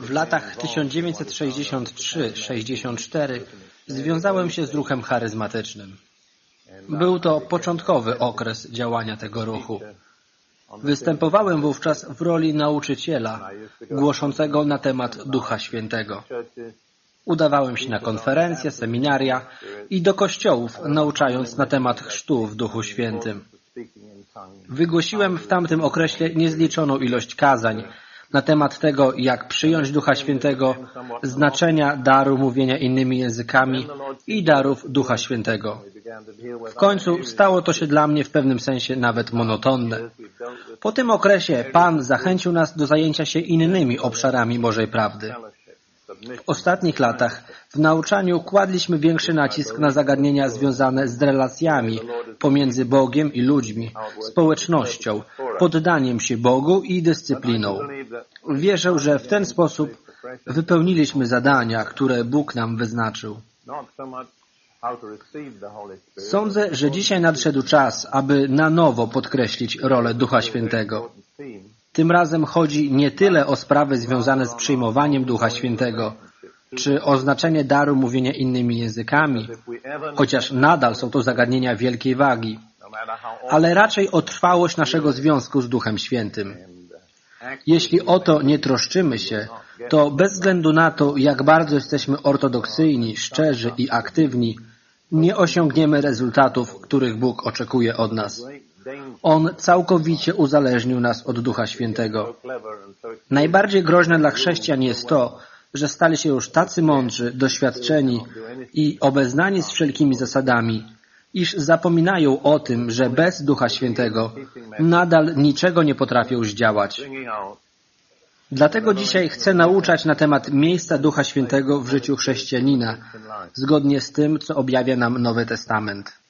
W latach 1963-64 związałem się z ruchem charyzmatycznym. Był to początkowy okres działania tego ruchu. Występowałem wówczas w roli nauczyciela głoszącego na temat Ducha Świętego. Udawałem się na konferencje, seminaria i do kościołów, nauczając na temat chrztu w Duchu Świętym. Wygłosiłem w tamtym okresie niezliczoną ilość kazań na temat tego, jak przyjąć Ducha Świętego, znaczenia daru mówienia innymi językami i darów Ducha Świętego. W końcu stało to się dla mnie w pewnym sensie nawet monotonne. Po tym okresie Pan zachęcił nas do zajęcia się innymi obszarami Bożej Prawdy. W ostatnich latach w nauczaniu kładliśmy większy nacisk na zagadnienia związane z relacjami pomiędzy Bogiem i ludźmi, społecznością, poddaniem się Bogu i dyscypliną. Wierzę, że w ten sposób wypełniliśmy zadania, które Bóg nam wyznaczył. Sądzę, że dzisiaj nadszedł czas, aby na nowo podkreślić rolę Ducha Świętego. Tym razem chodzi nie tyle o sprawy związane z przyjmowaniem Ducha Świętego, czy o znaczenie daru mówienia innymi językami, chociaż nadal są to zagadnienia wielkiej wagi, ale raczej o trwałość naszego związku z Duchem Świętym. Jeśli o to nie troszczymy się, to bez względu na to, jak bardzo jesteśmy ortodoksyjni, szczerzy i aktywni, nie osiągniemy rezultatów, których Bóg oczekuje od nas. On całkowicie uzależnił nas od Ducha Świętego. Najbardziej groźne dla chrześcijan jest to, że stali się już tacy mądrzy, doświadczeni i obeznani z wszelkimi zasadami, iż zapominają o tym, że bez Ducha Świętego nadal niczego nie potrafią zdziałać. Dlatego dzisiaj chcę nauczać na temat miejsca Ducha Świętego w życiu chrześcijanina, zgodnie z tym, co objawia nam Nowy Testament.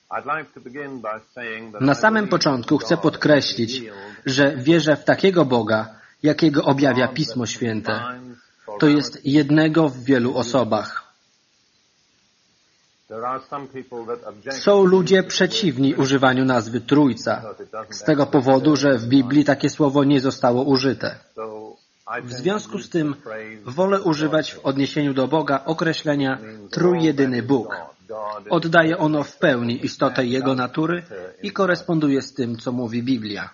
Na samym początku chcę podkreślić, że wierzę w takiego Boga, jakiego objawia Pismo Święte. To jest jednego w wielu osobach. Są ludzie przeciwni używaniu nazwy Trójca, z tego powodu, że w Biblii takie słowo nie zostało użyte. W związku z tym wolę używać w odniesieniu do Boga określenia trójjedyny Bóg. Oddaje ono w pełni istotę Jego natury i koresponduje z tym, co mówi Biblia.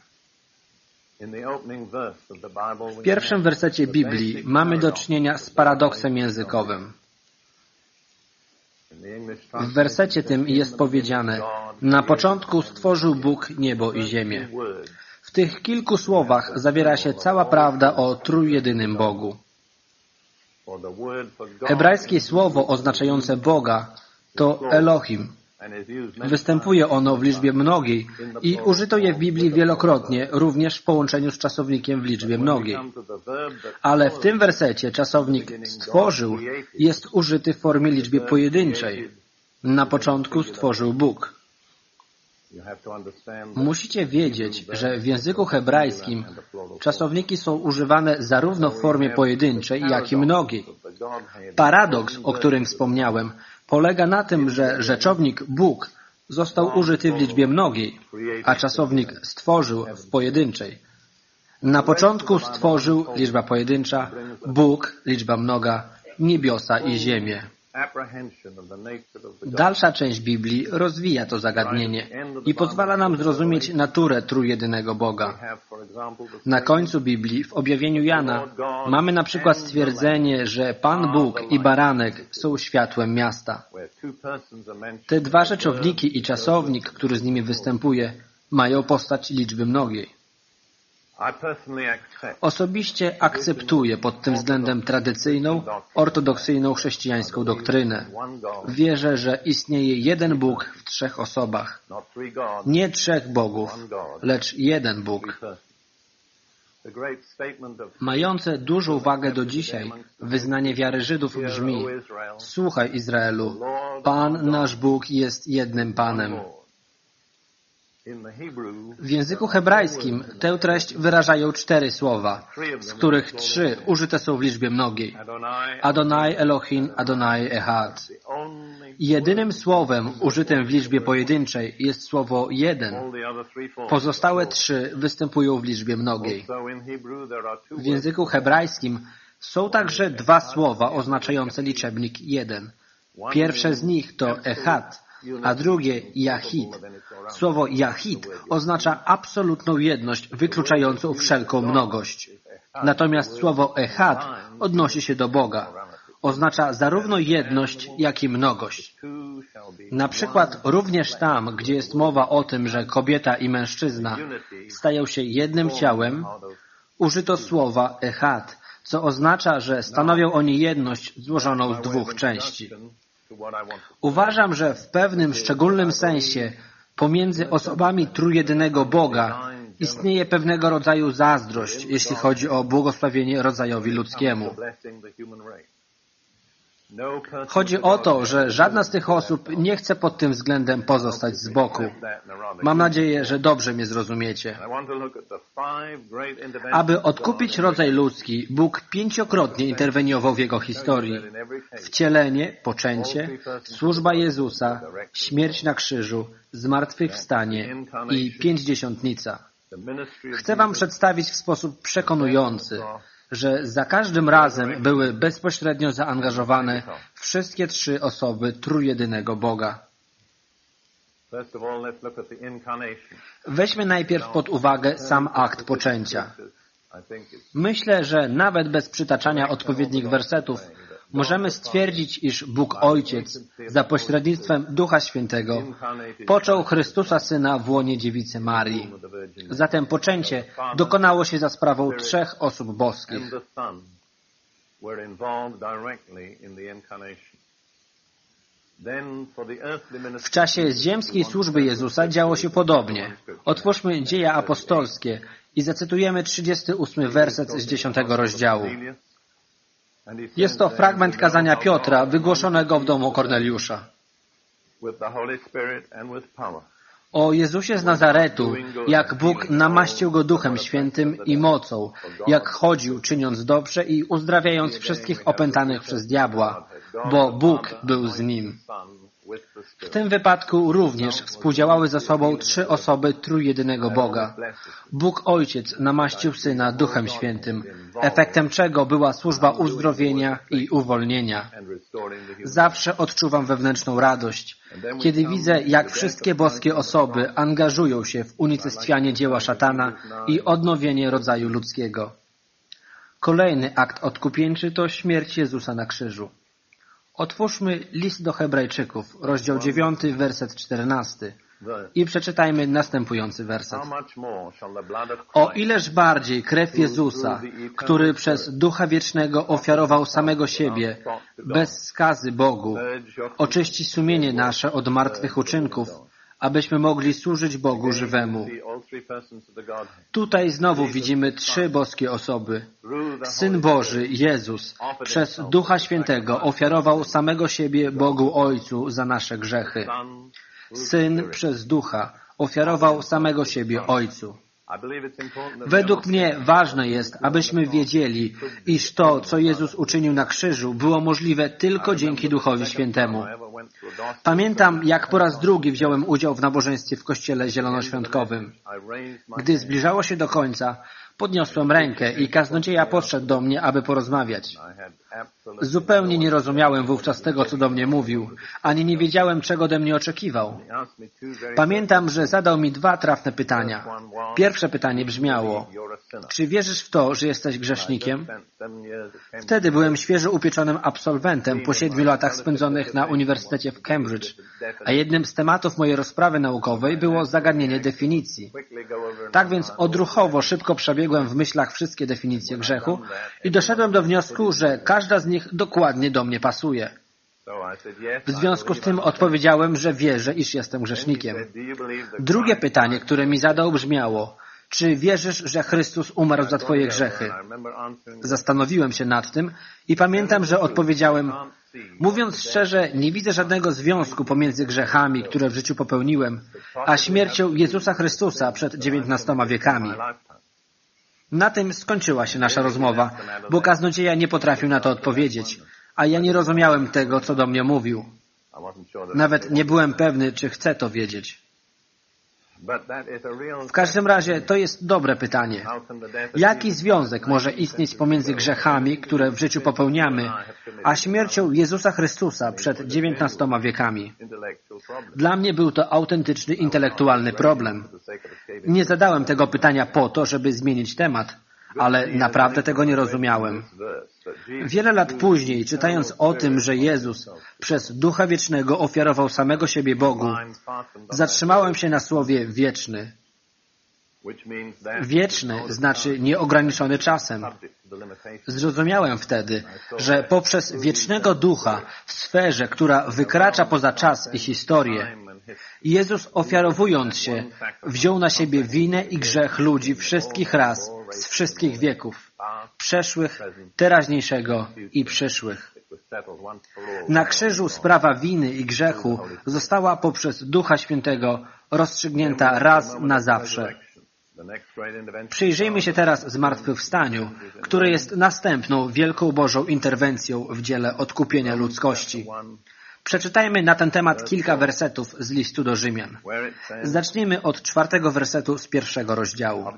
W pierwszym wersecie Biblii mamy do czynienia z paradoksem językowym. W wersecie tym jest powiedziane Na początku stworzył Bóg niebo i ziemię. W tych kilku słowach zawiera się cała prawda o trójjedynym Bogu. Hebrajskie słowo oznaczające Boga to Elohim. Występuje ono w liczbie mnogiej i użyto je w Biblii wielokrotnie, również w połączeniu z czasownikiem w liczbie mnogiej. Ale w tym wersecie czasownik stworzył jest użyty w formie liczbie pojedynczej. Na początku stworzył Bóg. Musicie wiedzieć, że w języku hebrajskim czasowniki są używane zarówno w formie pojedynczej, jak i mnogiej. Paradoks, o którym wspomniałem, polega na tym, że rzeczownik Bóg został użyty w liczbie mnogiej, a czasownik stworzył w pojedynczej. Na początku stworzył liczba pojedyncza, Bóg liczba mnoga, niebiosa i ziemię. Dalsza część Biblii rozwija to zagadnienie i pozwala nam zrozumieć naturę trójjedynego Boga. Na końcu Biblii, w objawieniu Jana, mamy na przykład stwierdzenie, że Pan Bóg i Baranek są światłem miasta. Te dwa rzeczowniki i czasownik, który z nimi występuje, mają postać liczby mnogiej. Osobiście akceptuję pod tym względem tradycyjną, ortodoksyjną chrześcijańską doktrynę. Wierzę, że istnieje jeden Bóg w trzech osobach. Nie trzech Bogów, lecz jeden Bóg. Mające dużą wagę do dzisiaj, wyznanie wiary Żydów brzmi Słuchaj Izraelu, Pan nasz Bóg jest jednym Panem. W języku hebrajskim tę treść wyrażają cztery słowa, z których trzy użyte są w liczbie mnogiej. Adonai Elohim, Adonai Ehad. Jedynym słowem użytym w liczbie pojedynczej jest słowo jeden. Pozostałe trzy występują w liczbie mnogiej. W języku hebrajskim są także dwa słowa oznaczające liczebnik jeden. Pierwsze z nich to Ehad, a drugie Jahid. Słowo Jahid oznacza absolutną jedność, wykluczającą wszelką mnogość. Natomiast słowo Ehad odnosi się do Boga. Oznacza zarówno jedność, jak i mnogość. Na przykład również tam, gdzie jest mowa o tym, że kobieta i mężczyzna stają się jednym ciałem, użyto słowa Ehad, co oznacza, że stanowią oni jedność złożoną z dwóch części. Uważam, że w pewnym szczególnym sensie pomiędzy osobami trójjedynego Boga istnieje pewnego rodzaju zazdrość, jeśli chodzi o błogosławienie rodzajowi ludzkiemu. Chodzi o to, że żadna z tych osób nie chce pod tym względem pozostać z boku. Mam nadzieję, że dobrze mnie zrozumiecie. Aby odkupić rodzaj ludzki, Bóg pięciokrotnie interweniował w jego historii. Wcielenie, poczęcie, służba Jezusa, śmierć na krzyżu, zmartwychwstanie i pięćdziesiątnica. Chcę Wam przedstawić w sposób przekonujący, że za każdym razem były bezpośrednio zaangażowane wszystkie trzy osoby trójjedynego Boga. Weźmy najpierw pod uwagę sam akt poczęcia. Myślę, że nawet bez przytaczania odpowiednich wersetów możemy stwierdzić, iż Bóg Ojciec za pośrednictwem Ducha Świętego począł Chrystusa Syna w łonie dziewicy Marii. Zatem poczęcie dokonało się za sprawą trzech osób boskich. W czasie ziemskiej służby Jezusa działo się podobnie. Otwórzmy dzieje apostolskie i zacytujemy 38 werset z 10 rozdziału. Jest to fragment kazania Piotra wygłoszonego w domu Korneliusza. O Jezusie z Nazaretu, jak Bóg namaścił go Duchem Świętym i mocą, jak chodził, czyniąc dobrze i uzdrawiając wszystkich opętanych przez diabła, bo Bóg był z nim. W tym wypadku również współdziałały ze sobą trzy osoby trójjedynego Boga. Bóg Ojciec namaścił Syna Duchem Świętym, efektem czego była służba uzdrowienia i uwolnienia. Zawsze odczuwam wewnętrzną radość, kiedy widzę, jak wszystkie boskie osoby angażują się w unicestwianie dzieła szatana i odnowienie rodzaju ludzkiego. Kolejny akt odkupieńczy to śmierć Jezusa na krzyżu. Otwórzmy list do Hebrajczyków, rozdział 9, werset 14 i przeczytajmy następujący werset. O ileż bardziej krew Jezusa, który przez Ducha Wiecznego ofiarował samego siebie, bez skazy Bogu, oczyści sumienie nasze od martwych uczynków, abyśmy mogli służyć Bogu żywemu. Tutaj znowu widzimy trzy boskie osoby. Syn Boży, Jezus, przez Ducha Świętego ofiarował samego siebie Bogu Ojcu za nasze grzechy. Syn przez Ducha ofiarował samego siebie Ojcu. Według mnie ważne jest, abyśmy wiedzieli, iż to, co Jezus uczynił na krzyżu, było możliwe tylko dzięki Duchowi Świętemu. Pamiętam, jak po raz drugi wziąłem udział w nabożeństwie w kościele zielonoświątkowym. Gdy zbliżało się do końca, podniosłem rękę i kaznodzieja podszedł do mnie, aby porozmawiać. Zupełnie nie rozumiałem wówczas tego, co do mnie mówił, ani nie wiedziałem, czego ode mnie oczekiwał. Pamiętam, że zadał mi dwa trafne pytania. Pierwsze pytanie brzmiało, czy wierzysz w to, że jesteś grzesznikiem? Wtedy byłem świeżo upieczonym absolwentem po siedmiu latach spędzonych na Uniwersytecie w Cambridge, a jednym z tematów mojej rozprawy naukowej było zagadnienie definicji. Tak więc odruchowo szybko przebiegłem w myślach wszystkie definicje grzechu i doszedłem do wniosku, że każda z nich dokładnie do mnie pasuje. W związku z tym odpowiedziałem, że wierzę, iż jestem grzesznikiem. Drugie pytanie, które mi zadał brzmiało, czy wierzysz, że Chrystus umarł za Twoje grzechy? Zastanowiłem się nad tym i pamiętam, że odpowiedziałem, Mówiąc szczerze, nie widzę żadnego związku pomiędzy grzechami, które w życiu popełniłem, a śmiercią Jezusa Chrystusa przed dziewiętnastoma wiekami. Na tym skończyła się nasza rozmowa, bo kaznodzieja nie potrafił na to odpowiedzieć, a ja nie rozumiałem tego, co do mnie mówił. Nawet nie byłem pewny, czy chcę to wiedzieć. W każdym razie to jest dobre pytanie. Jaki związek może istnieć pomiędzy grzechami, które w życiu popełniamy, a śmiercią Jezusa Chrystusa przed dziewiętnastoma wiekami? Dla mnie był to autentyczny intelektualny problem. Nie zadałem tego pytania po to, żeby zmienić temat, ale naprawdę tego nie rozumiałem. Wiele lat później, czytając o tym, że Jezus przez Ducha Wiecznego ofiarował samego siebie Bogu, zatrzymałem się na słowie wieczny. Wieczny znaczy nieograniczony czasem. Zrozumiałem wtedy, że poprzez wiecznego ducha w sferze, która wykracza poza czas i historię, Jezus ofiarowując się, wziął na siebie winę i grzech ludzi wszystkich raz, z wszystkich wieków, przeszłych, teraźniejszego i przyszłych. Na krzyżu sprawa winy i grzechu została poprzez Ducha Świętego rozstrzygnięta raz na zawsze. Przyjrzyjmy się teraz zmartwychwstaniu, które jest następną wielką Bożą interwencją w dziele odkupienia ludzkości. Przeczytajmy na ten temat kilka wersetów z listu do Rzymian. Zacznijmy od czwartego wersetu z pierwszego rozdziału,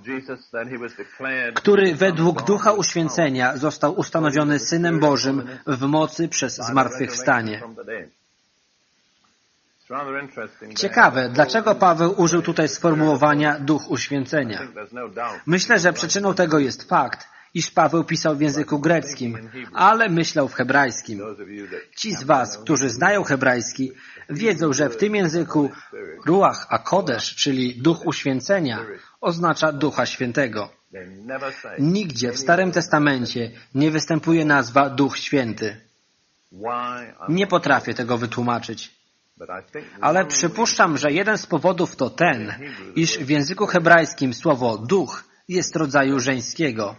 który według ducha uświęcenia został ustanowiony Synem Bożym w mocy przez zmartwychwstanie. Ciekawe, dlaczego Paweł użył tutaj sformułowania duch uświęcenia. Myślę, że przyczyną tego jest fakt, iż Paweł pisał w języku greckim, ale myślał w hebrajskim. Ci z Was, którzy znają hebrajski, wiedzą, że w tym języku ruach a czyli duch uświęcenia, oznacza ducha świętego. Nigdzie w Starym Testamencie nie występuje nazwa duch święty. Nie potrafię tego wytłumaczyć. Ale przypuszczam, że jeden z powodów to ten, iż w języku hebrajskim słowo duch jest rodzaju żeńskiego.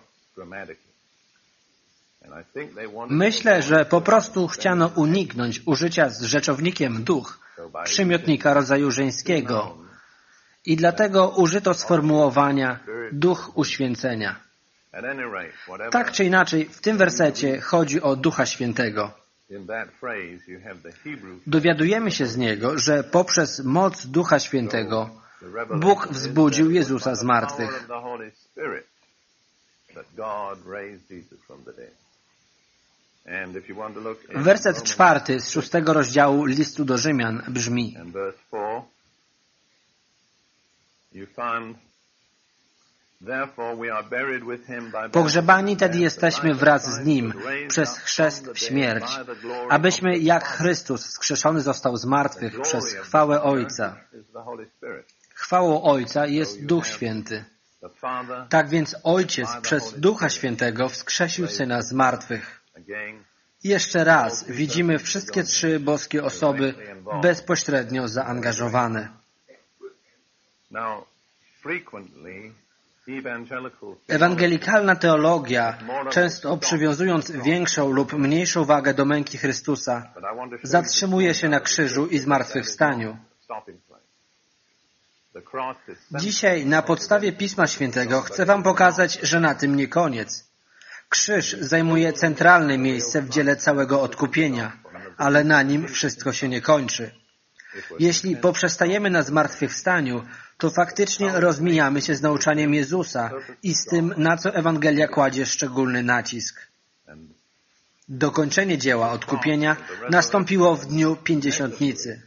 Myślę, że po prostu chciano uniknąć użycia z rzeczownikiem duch, przymiotnika rodzaju żeńskiego i dlatego użyto sformułowania duch uświęcenia. Tak czy inaczej, w tym wersecie chodzi o Ducha Świętego. Dowiadujemy się z niego, że poprzez moc Ducha Świętego Bóg wzbudził Jezusa z martwych. Werset czwarty z szóstego rozdziału listu do Rzymian brzmi Pogrzebani tedy jesteśmy wraz z Nim przez chrzest w śmierć, abyśmy jak Chrystus skrzeszony został z martwych przez chwałę Ojca. Chwałą Ojca jest Duch Święty. Tak więc Ojciec przez Ducha Świętego wskrzesił Syna z martwych. Jeszcze raz widzimy wszystkie trzy boskie osoby bezpośrednio zaangażowane. Ewangelikalna teologia, często przywiązując większą lub mniejszą wagę do męki Chrystusa, zatrzymuje się na krzyżu i zmartwychwstaniu. Dzisiaj na podstawie Pisma Świętego chcę Wam pokazać, że na tym nie koniec. Krzyż zajmuje centralne miejsce w dziele całego odkupienia, ale na nim wszystko się nie kończy. Jeśli poprzestajemy na zmartwychwstaniu, to faktycznie rozmijamy się z nauczaniem Jezusa i z tym, na co Ewangelia kładzie szczególny nacisk. Dokończenie dzieła odkupienia nastąpiło w dniu pięćdziesiątnicy.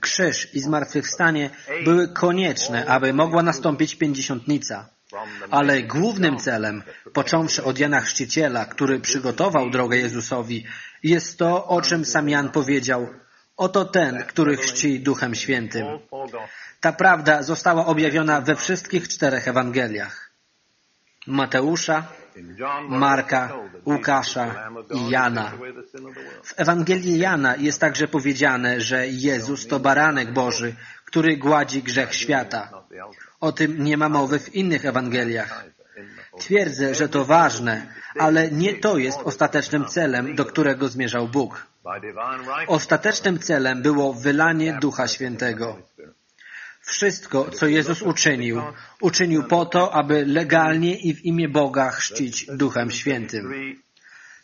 Krzyż i zmartwychwstanie były konieczne, aby mogła nastąpić pięćdziesiątnica. Ale głównym celem, począwszy od Jana Chrzciciela, który przygotował drogę Jezusowi, jest to, o czym sam Jan powiedział, oto ten, który chrzci Duchem Świętym. Ta prawda została objawiona we wszystkich czterech Ewangeliach. Mateusza, Marka, Łukasza i Jana. W Ewangelii Jana jest także powiedziane, że Jezus to baranek Boży, który gładzi grzech świata. O tym nie ma mowy w innych Ewangeliach. Twierdzę, że to ważne, ale nie to jest ostatecznym celem, do którego zmierzał Bóg. Ostatecznym celem było wylanie Ducha Świętego. Wszystko, co Jezus uczynił, uczynił po to, aby legalnie i w imię Boga chrzcić Duchem Świętym.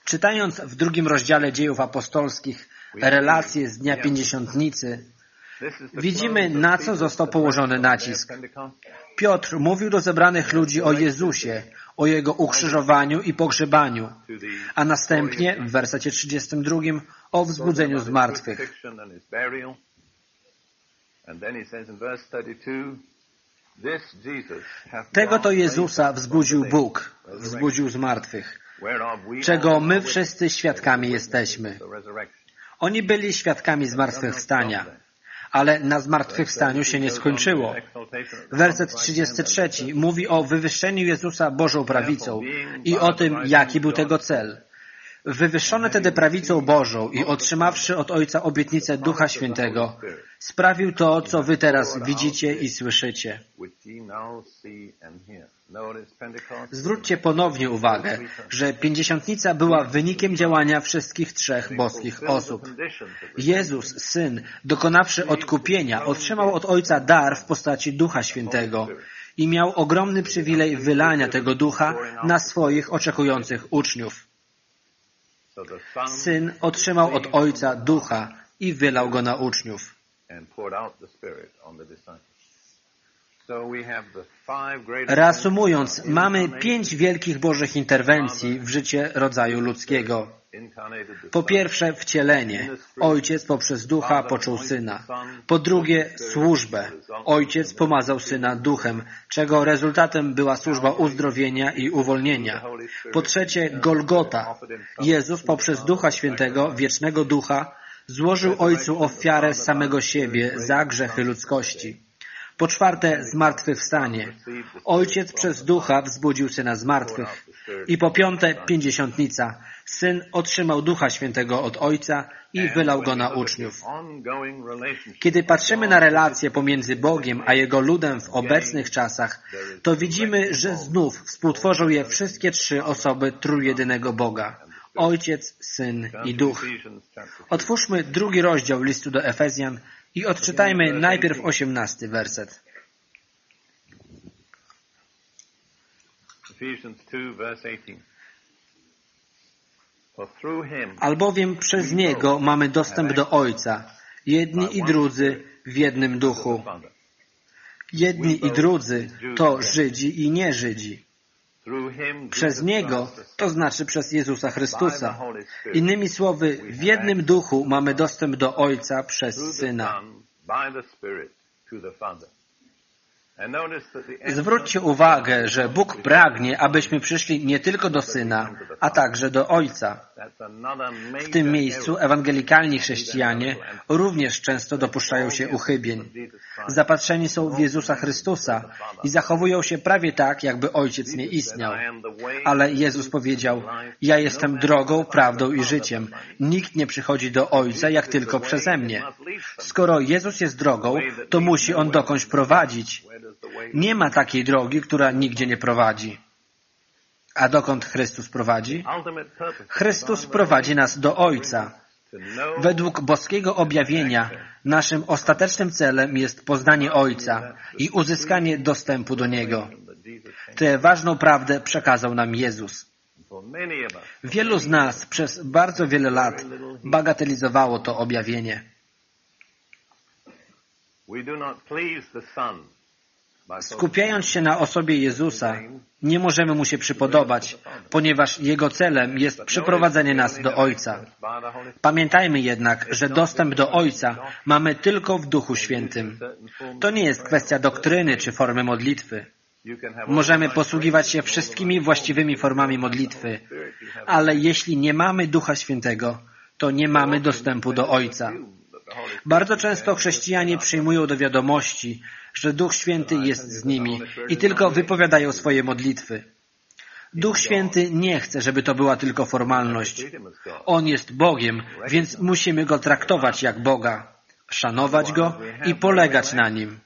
Czytając w drugim rozdziale dziejów apostolskich relacje z Dnia Pięćdziesiątnicy, widzimy, na co został położony nacisk. Piotr mówił do zebranych ludzi o Jezusie, o Jego ukrzyżowaniu i pogrzebaniu, a następnie w wersecie 32 o wzbudzeniu z martwych. Tego to Jezusa wzbudził Bóg, wzbudził z martwych, czego my wszyscy świadkami jesteśmy. Oni byli świadkami zmartwychwstania, ale na zmartwychwstaniu się nie skończyło. Werset 33 mówi o wywyższeniu Jezusa Bożą prawicą i o tym, jaki był tego cel. Wywyższony tedy prawicą Bożą i otrzymawszy od Ojca obietnicę Ducha Świętego, sprawił to, co wy teraz widzicie i słyszycie. Zwróćcie ponownie uwagę, że Pięćdziesiątnica była wynikiem działania wszystkich trzech boskich osób. Jezus, Syn, dokonawszy odkupienia, otrzymał od Ojca dar w postaci Ducha Świętego i miał ogromny przywilej wylania tego Ducha na swoich oczekujących uczniów. Syn otrzymał od Ojca Ducha i wylał go na uczniów. Reasumując, mamy pięć wielkich Bożych interwencji w życie rodzaju ludzkiego. Po pierwsze, wcielenie. Ojciec poprzez ducha począł syna. Po drugie, służbę. Ojciec pomazał syna duchem, czego rezultatem była służba uzdrowienia i uwolnienia. Po trzecie, Golgota. Jezus poprzez ducha świętego, wiecznego ducha, złożył Ojcu ofiarę samego siebie za grzechy ludzkości. Po czwarte, zmartwychwstanie. Ojciec przez ducha wzbudził syna z martwych. I po piąte, pięćdziesiątnica. Syn otrzymał Ducha Świętego od Ojca i wylał go na uczniów. Kiedy patrzymy na relacje pomiędzy Bogiem a Jego ludem w obecnych czasach, to widzimy, że znów współtworzą je wszystkie trzy osoby trójjedynego Boga. Ojciec, Syn i Duch. Otwórzmy drugi rozdział listu do Efezjan i odczytajmy najpierw osiemnasty werset. Albowiem przez Niego mamy dostęp do Ojca, jedni i drudzy w jednym duchu. Jedni i drudzy to Żydzi i nie Żydzi. Przez Niego, to znaczy przez Jezusa Chrystusa. Innymi słowy, w jednym duchu mamy dostęp do Ojca przez Syna. Zwróćcie uwagę, że Bóg pragnie, abyśmy przyszli nie tylko do Syna, a także do Ojca. W tym miejscu ewangelikalni chrześcijanie również często dopuszczają się uchybień. Zapatrzeni są w Jezusa Chrystusa i zachowują się prawie tak, jakby Ojciec nie istniał. Ale Jezus powiedział, ja jestem drogą, prawdą i życiem. Nikt nie przychodzi do Ojca, jak tylko przeze mnie. Skoro Jezus jest drogą, to musi On dokądś prowadzić. Nie ma takiej drogi, która nigdzie nie prowadzi. A dokąd Chrystus prowadzi? Chrystus prowadzi nas do Ojca. Według boskiego objawienia naszym ostatecznym celem jest poznanie Ojca i uzyskanie dostępu do Niego. Tę ważną prawdę przekazał nam Jezus. Wielu z nas przez bardzo wiele lat bagatelizowało to objawienie. Skupiając się na osobie Jezusa, nie możemy Mu się przypodobać, ponieważ Jego celem jest przyprowadzenie nas do Ojca. Pamiętajmy jednak, że dostęp do Ojca mamy tylko w Duchu Świętym. To nie jest kwestia doktryny czy formy modlitwy. Możemy posługiwać się wszystkimi właściwymi formami modlitwy, ale jeśli nie mamy Ducha Świętego, to nie mamy dostępu do Ojca. Bardzo często chrześcijanie przyjmują do wiadomości, że Duch Święty jest z nimi i tylko wypowiadają swoje modlitwy. Duch Święty nie chce, żeby to była tylko formalność. On jest Bogiem, więc musimy Go traktować jak Boga. szanować Go i polegać na Nim.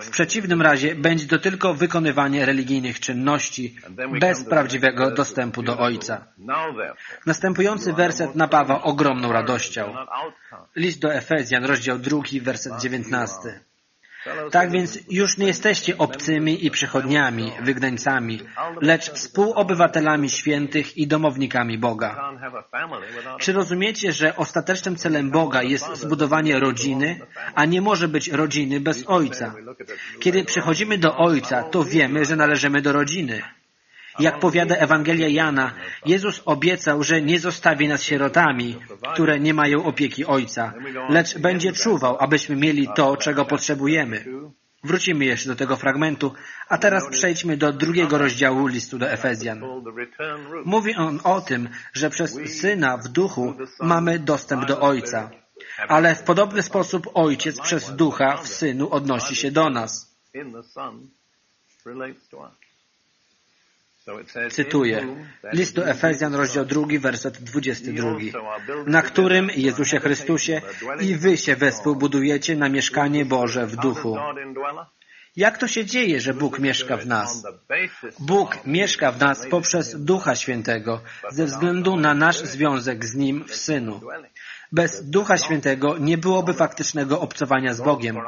W przeciwnym razie będzie to tylko wykonywanie religijnych czynności bez prawdziwego dostępu do Ojca. Następujący werset napawa ogromną radością. List do Efezjan, rozdział 2, werset 19. Tak więc już nie jesteście obcymi i przychodniami, wygnańcami, lecz współobywatelami świętych i domownikami Boga. Czy rozumiecie, że ostatecznym celem Boga jest zbudowanie rodziny, a nie może być rodziny bez Ojca? Kiedy przychodzimy do Ojca, to wiemy, że należymy do rodziny. Jak powiada Ewangelia Jana, Jezus obiecał, że nie zostawi nas sierotami, które nie mają opieki Ojca, lecz będzie czuwał, abyśmy mieli to, czego potrzebujemy. Wrócimy jeszcze do tego fragmentu, a teraz przejdźmy do drugiego rozdziału listu do Efezjan. Mówi on o tym, że przez Syna w duchu mamy dostęp do Ojca, ale w podobny sposób Ojciec przez ducha w Synu odnosi się do nas. Cytuję. List do Efezjan, rozdział 2, werset 22. Na którym, Jezusie Chrystusie, i wy się wespół budujecie na mieszkanie Boże w duchu. Jak to się dzieje, że Bóg mieszka w nas? Bóg mieszka w nas poprzez Ducha Świętego, ze względu na nasz związek z Nim w Synu. Bez Ducha Świętego nie byłoby faktycznego obcowania z Bogiem.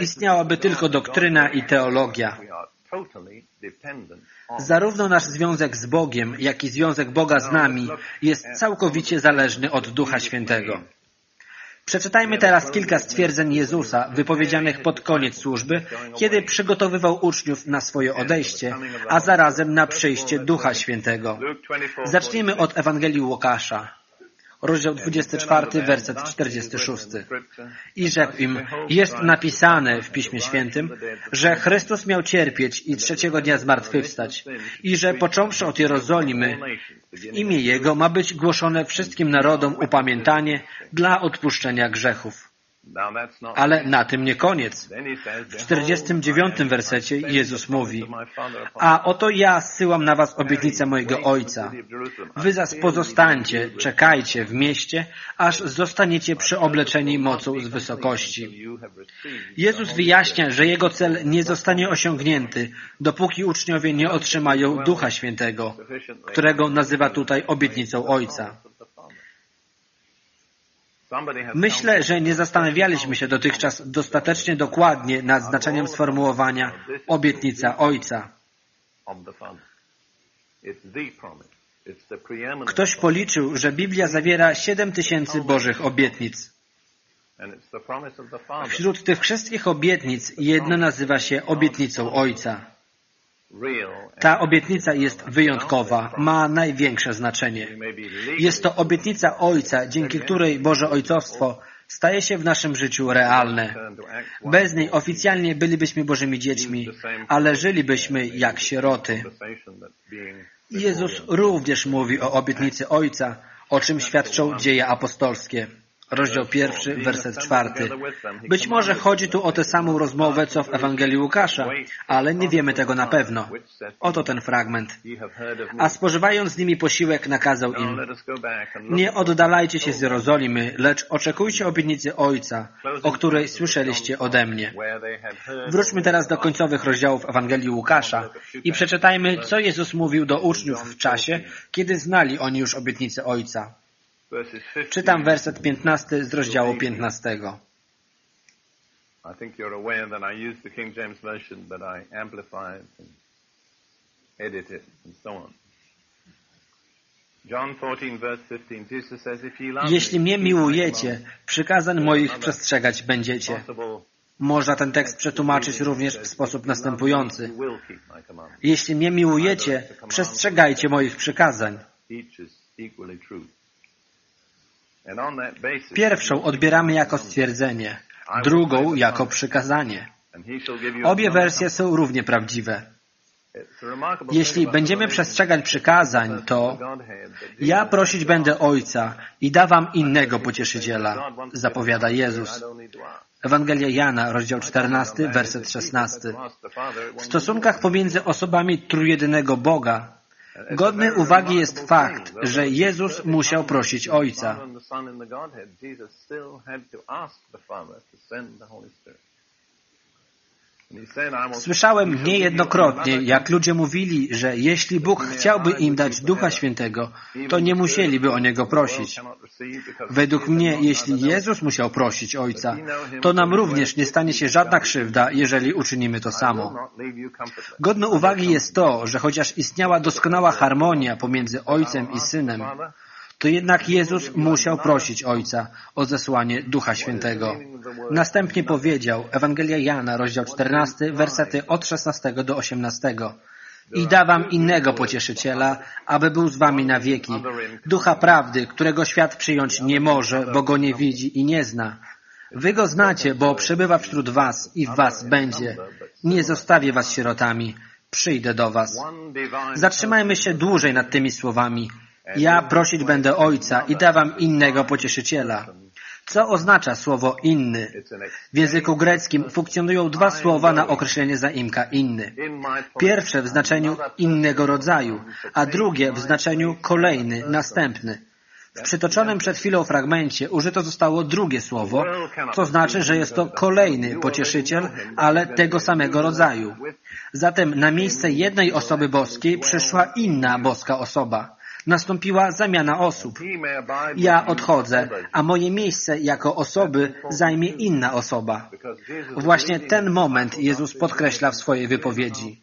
Istniałaby tylko doktryna i teologia. Zarówno nasz związek z Bogiem, jak i związek Boga z nami jest całkowicie zależny od Ducha Świętego. Przeczytajmy teraz kilka stwierdzeń Jezusa wypowiedzianych pod koniec służby, kiedy przygotowywał uczniów na swoje odejście, a zarazem na przyjście Ducha Świętego. Zacznijmy od Ewangelii Łukasza rozdział 24, werset 46. I rzekł im, jest napisane w Piśmie Świętym, że Chrystus miał cierpieć i trzeciego dnia zmartwychwstać i że począwszy od Jerozolimy, w imię Jego ma być głoszone wszystkim narodom upamiętanie dla odpuszczenia grzechów. Ale na tym nie koniec. W 49 wersecie Jezus mówi A oto ja zsyłam na was obietnicę mojego Ojca. Wy zaś pozostańcie, czekajcie w mieście, aż zostaniecie przyobleczeni mocą z wysokości. Jezus wyjaśnia, że Jego cel nie zostanie osiągnięty, dopóki uczniowie nie otrzymają Ducha Świętego, którego nazywa tutaj obietnicą Ojca. Myślę, że nie zastanawialiśmy się dotychczas dostatecznie dokładnie nad znaczeniem sformułowania obietnica Ojca. Ktoś policzył, że Biblia zawiera 7 tysięcy Bożych obietnic. Wśród tych wszystkich obietnic jedna nazywa się obietnicą Ojca. Ta obietnica jest wyjątkowa, ma największe znaczenie. Jest to obietnica Ojca, dzięki której Boże Ojcostwo staje się w naszym życiu realne. Bez niej oficjalnie bylibyśmy Bożymi dziećmi, ale żylibyśmy jak sieroty. Jezus również mówi o obietnicy Ojca, o czym świadczą dzieje apostolskie rozdział pierwszy, werset czwarty. Być może chodzi tu o tę samą rozmowę, co w Ewangelii Łukasza, ale nie wiemy tego na pewno. Oto ten fragment. A spożywając z nimi posiłek, nakazał im, nie oddalajcie się z Jerozolimy, lecz oczekujcie obietnicy Ojca, o której słyszeliście ode mnie. Wróćmy teraz do końcowych rozdziałów Ewangelii Łukasza i przeczytajmy, co Jezus mówił do uczniów w czasie, kiedy znali oni już obietnicę Ojca. Czytam werset 15 z rozdziału 15. I think you're aware that I use the King James Version, but I amplify it and edit it and so on. John 14, verse 15, Jesus says, If ye love Jeśli mnie miłujecie, przykazań moich przestrzegać będziecie. Można ten tekst przetłumaczyć również w sposób następujący. Jeśli mnie miłujecie, przestrzegajcie moich przykazań. Pierwszą odbieramy jako stwierdzenie, drugą jako przykazanie. Obie wersje są równie prawdziwe. Jeśli będziemy przestrzegać przykazań, to ja prosić będę Ojca i da wam innego pocieszyciela, zapowiada Jezus. Ewangelia Jana, rozdział 14, werset 16. W stosunkach pomiędzy osobami trójjedynego Boga Godny uwagi jest fakt, że Jezus musiał prosić Ojca. Słyszałem niejednokrotnie, jak ludzie mówili, że jeśli Bóg chciałby im dać Ducha Świętego, to nie musieliby o Niego prosić. Według mnie, jeśli Jezus musiał prosić Ojca, to nam również nie stanie się żadna krzywda, jeżeli uczynimy to samo. Godne uwagi jest to, że chociaż istniała doskonała harmonia pomiędzy Ojcem i Synem, to jednak Jezus musiał prosić Ojca o zesłanie Ducha Świętego. Następnie powiedział, Ewangelia Jana, rozdział 14, wersety od 16 do 18. I da wam innego pocieszyciela, aby był z wami na wieki. Ducha prawdy, którego świat przyjąć nie może, bo go nie widzi i nie zna. Wy go znacie, bo przebywa wśród was i w was będzie. Nie zostawię was sierotami. Przyjdę do was. Zatrzymajmy się dłużej nad tymi słowami. Ja prosić będę Ojca i dawam innego pocieszyciela. Co oznacza słowo inny? W języku greckim funkcjonują dwa słowa na określenie zaimka inny. Pierwsze w znaczeniu innego rodzaju, a drugie w znaczeniu kolejny, następny. W przytoczonym przed chwilą fragmencie użyto zostało drugie słowo, co znaczy, że jest to kolejny pocieszyciel, ale tego samego rodzaju. Zatem na miejsce jednej osoby boskiej przyszła inna boska osoba nastąpiła zamiana osób. Ja odchodzę, a moje miejsce jako osoby zajmie inna osoba. Właśnie ten moment Jezus podkreśla w swojej wypowiedzi.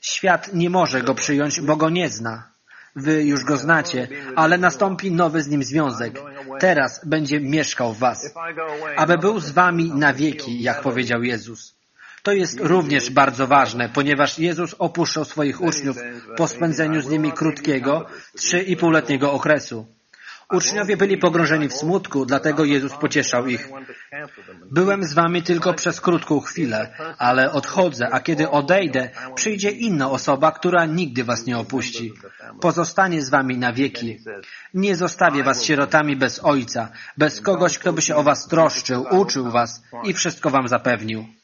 Świat nie może go przyjąć, bo go nie zna. Wy już go znacie, ale nastąpi nowy z nim związek. Teraz będzie mieszkał w was, aby był z wami na wieki, jak powiedział Jezus. To jest również bardzo ważne, ponieważ Jezus opuszczał swoich uczniów po spędzeniu z nimi krótkiego, trzy i półletniego okresu. Uczniowie byli pogrążeni w smutku, dlatego Jezus pocieszał ich. Byłem z wami tylko przez krótką chwilę, ale odchodzę, a kiedy odejdę, przyjdzie inna osoba, która nigdy was nie opuści. Pozostanie z wami na wieki. Nie zostawię was sierotami bez ojca, bez kogoś, kto by się o was troszczył, uczył was i wszystko wam zapewnił.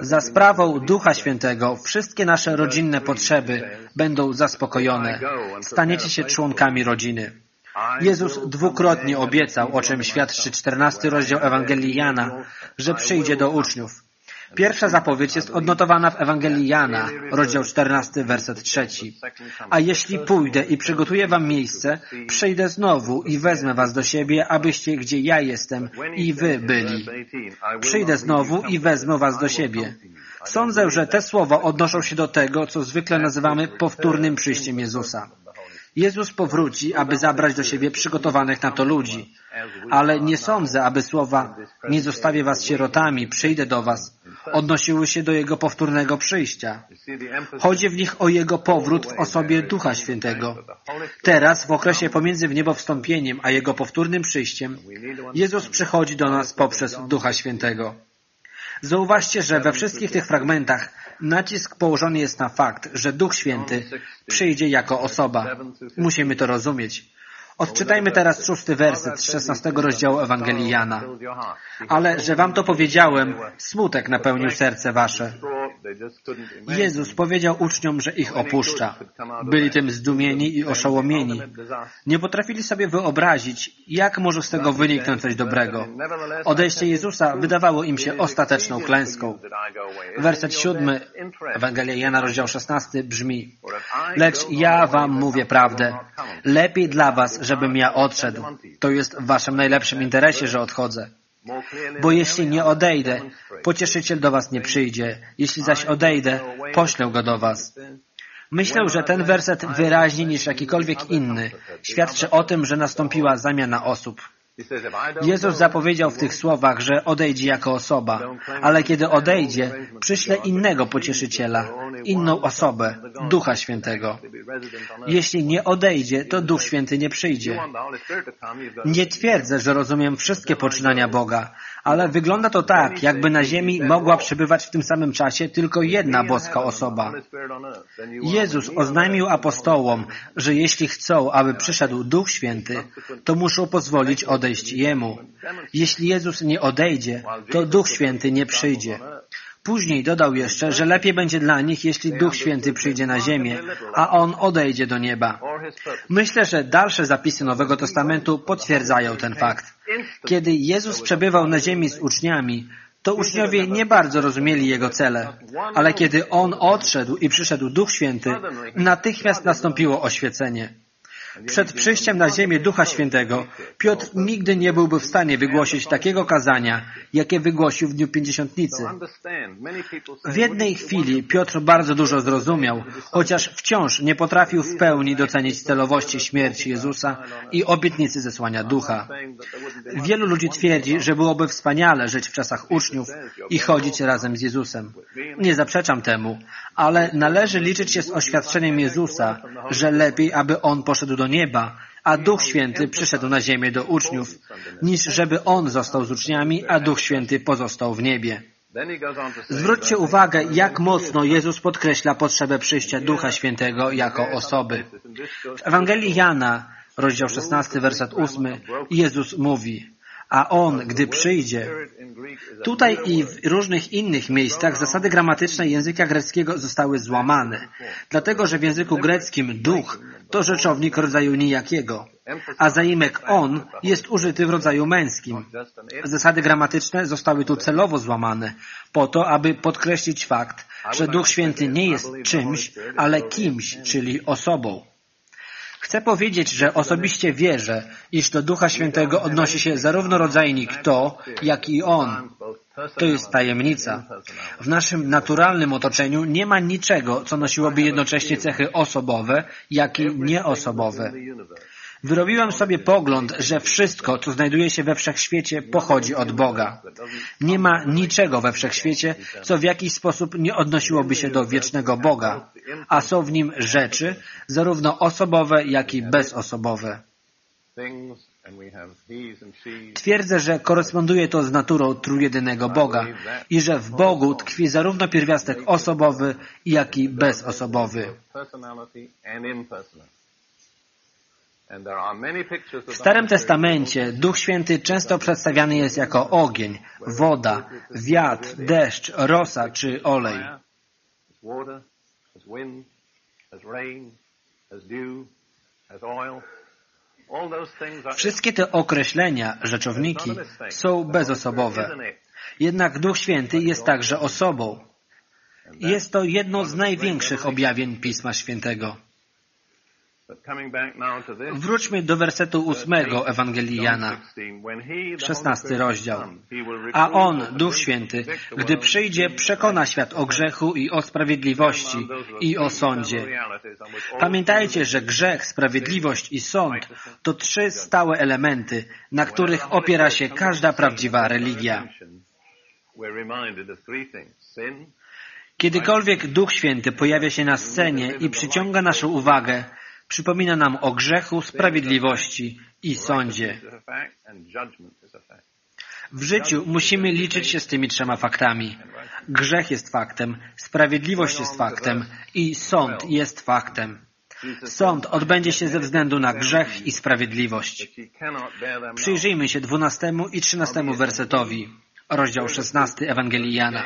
Za sprawą Ducha Świętego wszystkie nasze rodzinne potrzeby będą zaspokojone. Staniecie się członkami rodziny. Jezus dwukrotnie obiecał, o czym świadczy 14 rozdział Ewangelii Jana, że przyjdzie do uczniów. Pierwsza zapowiedź jest odnotowana w Ewangelii Jana, rozdział 14, werset 3. A jeśli pójdę i przygotuję wam miejsce, przyjdę znowu i wezmę was do siebie, abyście gdzie ja jestem i wy byli. Przyjdę znowu i wezmę was do siebie. Sądzę, że te słowa odnoszą się do tego, co zwykle nazywamy powtórnym przyjściem Jezusa. Jezus powróci, aby zabrać do siebie przygotowanych na to ludzi. Ale nie sądzę, aby słowa nie zostawię was sierotami, przyjdę do was, odnosiły się do Jego powtórnego przyjścia. Chodzi w nich o Jego powrót w osobie Ducha Świętego. Teraz, w okresie pomiędzy wniebowstąpieniem a Jego powtórnym przyjściem, Jezus przychodzi do nas poprzez Ducha Świętego. Zauważcie, że we wszystkich tych fragmentach nacisk położony jest na fakt, że Duch Święty przyjdzie jako osoba. Musimy to rozumieć. Odczytajmy teraz szósty werset szesnastego rozdziału Ewangelii Jana. Ale, że wam to powiedziałem, smutek napełnił serce wasze. Jezus powiedział uczniom, że ich opuszcza. Byli tym zdumieni i oszołomieni. Nie potrafili sobie wyobrazić, jak może z tego wyniknąć coś dobrego. Odejście Jezusa wydawało im się ostateczną klęską. Werset siódmy, Ewangelia Jana, rozdział 16 brzmi Lecz ja wam mówię prawdę. Lepiej dla was, żebym ja odszedł. To jest w waszym najlepszym interesie, że odchodzę. Bo jeśli nie odejdę, pocieszyciel do was nie przyjdzie. Jeśli zaś odejdę, poślę go do was. Myślę, że ten werset wyraźniej niż jakikolwiek inny świadczy o tym, że nastąpiła zamiana osób. Jezus zapowiedział w tych słowach, że odejdzie jako osoba, ale kiedy odejdzie, przyśle innego pocieszyciela, inną osobę, Ducha Świętego. Jeśli nie odejdzie, to Duch Święty nie przyjdzie. Nie twierdzę, że rozumiem wszystkie poczynania Boga, ale wygląda to tak, jakby na ziemi mogła przebywać w tym samym czasie tylko jedna boska osoba. Jezus oznajmił apostołom, że jeśli chcą, aby przyszedł Duch Święty, to muszą pozwolić odejść Jemu. Jeśli Jezus nie odejdzie, to Duch Święty nie przyjdzie. Później dodał jeszcze, że lepiej będzie dla nich, jeśli Duch Święty przyjdzie na ziemię, a On odejdzie do nieba. Myślę, że dalsze zapisy Nowego Testamentu potwierdzają ten fakt. Kiedy Jezus przebywał na ziemi z uczniami, to uczniowie nie bardzo rozumieli Jego cele, ale kiedy On odszedł i przyszedł Duch Święty, natychmiast nastąpiło oświecenie. Przed przyjściem na ziemię Ducha Świętego Piotr nigdy nie byłby w stanie wygłosić takiego kazania, jakie wygłosił w Dniu Pięćdziesiątnicy. W jednej chwili Piotr bardzo dużo zrozumiał, chociaż wciąż nie potrafił w pełni docenić celowości śmierci Jezusa i obietnicy zesłania Ducha. Wielu ludzi twierdzi, że byłoby wspaniale żyć w czasach uczniów i chodzić razem z Jezusem. Nie zaprzeczam temu, ale należy liczyć się z oświadczeniem Jezusa, że lepiej, aby On poszedł do nieba, a Duch Święty przyszedł na ziemię do uczniów, niż żeby On został z uczniami, a Duch Święty pozostał w niebie. Zwróćcie uwagę, jak mocno Jezus podkreśla potrzebę przyjścia Ducha Świętego jako osoby. W Ewangelii Jana, rozdział 16, werset 8, Jezus mówi a On, gdy przyjdzie. Tutaj i w różnych innych miejscach zasady gramatyczne języka greckiego zostały złamane, dlatego że w języku greckim duch to rzeczownik rodzaju nijakiego, a zaimek on jest użyty w rodzaju męskim. Zasady gramatyczne zostały tu celowo złamane, po to, aby podkreślić fakt, że Duch Święty nie jest czymś, ale kimś, czyli osobą. Chcę powiedzieć, że osobiście wierzę, iż do Ducha Świętego odnosi się zarówno rodzajnik to, jak i On. To jest tajemnica. W naszym naturalnym otoczeniu nie ma niczego, co nosiłoby jednocześnie cechy osobowe, jak i nieosobowe. Wyrobiłem sobie pogląd, że wszystko, co znajduje się we wszechświecie, pochodzi od Boga. Nie ma niczego we wszechświecie, co w jakiś sposób nie odnosiłoby się do wiecznego Boga, a są w nim rzeczy, zarówno osobowe, jak i bezosobowe. Twierdzę, że koresponduje to z naturą trójjedynego Boga i że w Bogu tkwi zarówno pierwiastek osobowy, jak i bezosobowy. W Starym Testamencie Duch Święty często przedstawiany jest jako ogień, woda, wiatr, deszcz, rosa czy olej. Wszystkie te określenia, rzeczowniki, są bezosobowe. Jednak Duch Święty jest także osobą. Jest to jedno z największych objawień Pisma Świętego. Wróćmy do wersetu ósmego Ewangelii Jana, szesnasty rozdział. A On, Duch Święty, gdy przyjdzie, przekona świat o grzechu i o sprawiedliwości i o sądzie. Pamiętajcie, że grzech, sprawiedliwość i sąd to trzy stałe elementy, na których opiera się każda prawdziwa religia. Kiedykolwiek Duch Święty pojawia się na scenie i przyciąga naszą uwagę, przypomina nam o grzechu, sprawiedliwości i sądzie. W życiu musimy liczyć się z tymi trzema faktami. Grzech jest faktem, sprawiedliwość jest faktem i sąd jest faktem. Sąd odbędzie się ze względu na grzech i sprawiedliwość. Przyjrzyjmy się dwunastemu i trzynastemu wersetowi rozdział 16 Ewangelii Jana.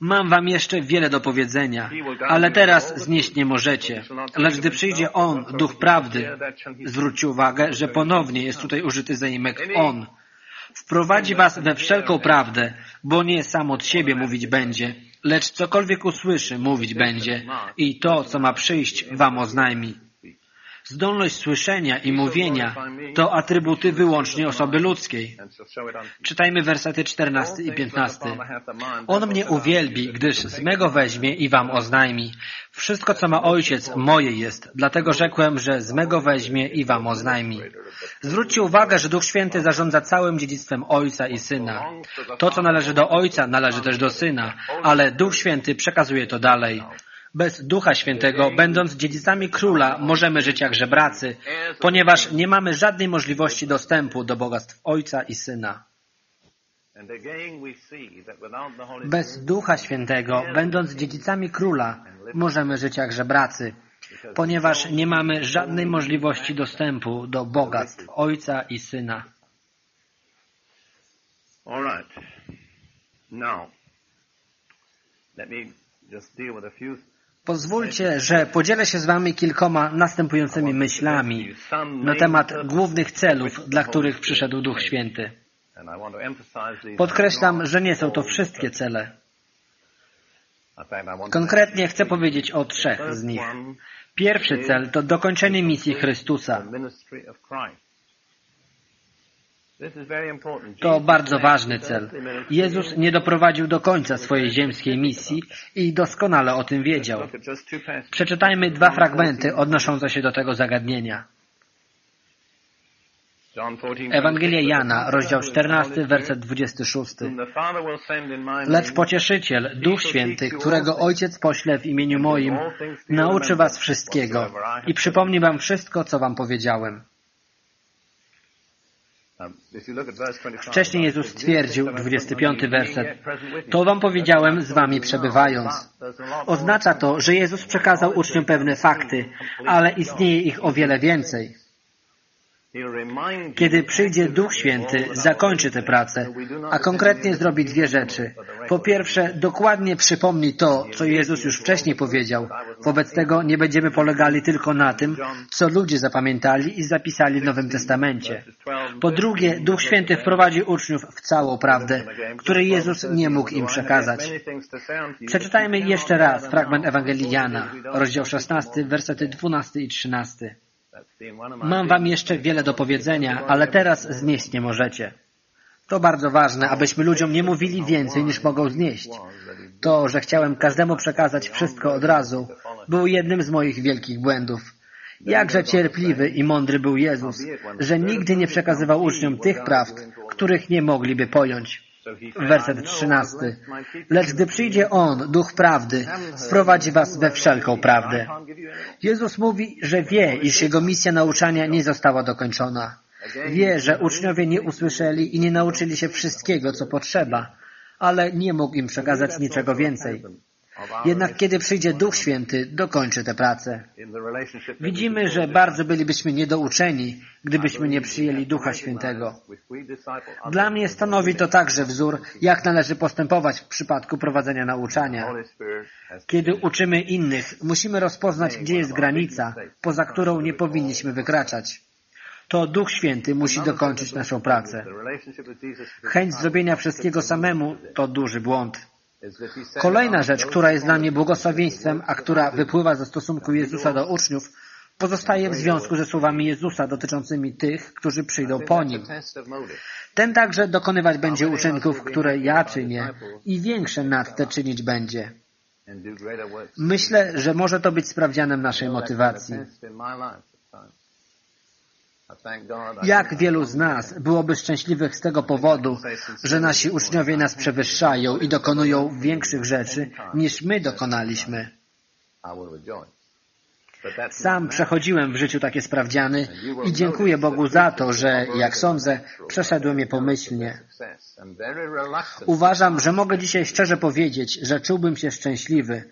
Mam wam jeszcze wiele do powiedzenia, ale teraz znieść nie możecie. Lecz gdy przyjdzie On, Duch Prawdy, zwróćcie uwagę, że ponownie jest tutaj użyty zaimek On. Wprowadzi was we wszelką prawdę, bo nie sam od siebie mówić będzie, lecz cokolwiek usłyszy, mówić będzie i to, co ma przyjść, wam oznajmi. Zdolność słyszenia i mówienia to atrybuty wyłącznie osoby ludzkiej. Czytajmy wersety 14 i 15. On mnie uwielbi, gdyż z mego weźmie i wam oznajmi. Wszystko, co ma ojciec, moje jest, dlatego rzekłem, że z mego weźmie i wam oznajmi. Zwróćcie uwagę, że Duch Święty zarządza całym dziedzictwem Ojca i Syna. To, co należy do Ojca, należy też do Syna, ale Duch Święty przekazuje to dalej. Bez Ducha Świętego, będąc dziedzicami Króla, możemy żyć jak żebracy, ponieważ nie mamy żadnej możliwości dostępu do bogactw Ojca i Syna. Bez Ducha Świętego, będąc dziedzicami Króla, możemy żyć jak żebracy, ponieważ nie mamy żadnej możliwości dostępu do bogactw Ojca i Syna. Pozwólcie, że podzielę się z Wami kilkoma następującymi myślami na temat głównych celów, dla których przyszedł Duch Święty. Podkreślam, że nie są to wszystkie cele. Konkretnie chcę powiedzieć o trzech z nich. Pierwszy cel to dokończenie misji Chrystusa. To bardzo ważny cel. Jezus nie doprowadził do końca swojej ziemskiej misji i doskonale o tym wiedział. Przeczytajmy dwa fragmenty odnoszące się do tego zagadnienia. Ewangelia Jana, rozdział 14, werset 26. Lecz pocieszyciel, Duch Święty, którego Ojciec pośle w imieniu moim, nauczy was wszystkiego i przypomni wam wszystko, co wam powiedziałem. Wcześniej Jezus stwierdził, 25 werset, to wam powiedziałem z wami przebywając. Oznacza to, że Jezus przekazał uczniom pewne fakty, ale istnieje ich o wiele więcej. Kiedy przyjdzie Duch Święty, zakończy tę pracę, a konkretnie zrobi dwie rzeczy. Po pierwsze, dokładnie przypomni to, co Jezus już wcześniej powiedział. Wobec tego nie będziemy polegali tylko na tym, co ludzie zapamiętali i zapisali w Nowym Testamencie. Po drugie, Duch Święty wprowadzi uczniów w całą prawdę, której Jezus nie mógł im przekazać. Przeczytajmy jeszcze raz fragment Ewangelii Jana, rozdział 16, wersety 12 i 13. Mam wam jeszcze wiele do powiedzenia, ale teraz znieść nie możecie. To bardzo ważne, abyśmy ludziom nie mówili więcej niż mogą znieść. To, że chciałem każdemu przekazać wszystko od razu, był jednym z moich wielkich błędów. Jakże cierpliwy i mądry był Jezus, że nigdy nie przekazywał uczniom tych prawd, których nie mogliby pojąć. Werset 13. Lecz gdy przyjdzie On, Duch Prawdy, wprowadzi was we wszelką prawdę. Jezus mówi, że wie, iż Jego misja nauczania nie została dokończona. Wie, że uczniowie nie usłyszeli i nie nauczyli się wszystkiego, co potrzeba, ale nie mógł im przekazać niczego więcej. Jednak kiedy przyjdzie Duch Święty, dokończy tę pracę. Widzimy, że bardzo bylibyśmy niedouczeni, gdybyśmy nie przyjęli Ducha Świętego. Dla mnie stanowi to także wzór, jak należy postępować w przypadku prowadzenia nauczania. Kiedy uczymy innych, musimy rozpoznać, gdzie jest granica, poza którą nie powinniśmy wykraczać. To Duch Święty musi dokończyć naszą pracę. Chęć zrobienia wszystkiego samemu to duży błąd. Kolejna rzecz, która jest dla mnie błogosławieństwem, a która wypływa ze stosunku Jezusa do uczniów, pozostaje w związku ze słowami Jezusa dotyczącymi tych, którzy przyjdą po Nim. Ten także dokonywać będzie uczynków, które ja czynię i większe nad te czynić będzie. Myślę, że może to być sprawdzianem naszej motywacji. Jak wielu z nas byłoby szczęśliwych z tego powodu, że nasi uczniowie nas przewyższają i dokonują większych rzeczy, niż my dokonaliśmy. Sam przechodziłem w życiu takie sprawdziany i dziękuję Bogu za to, że, jak sądzę, przeszedłem je pomyślnie. Uważam, że mogę dzisiaj szczerze powiedzieć, że czułbym się szczęśliwy,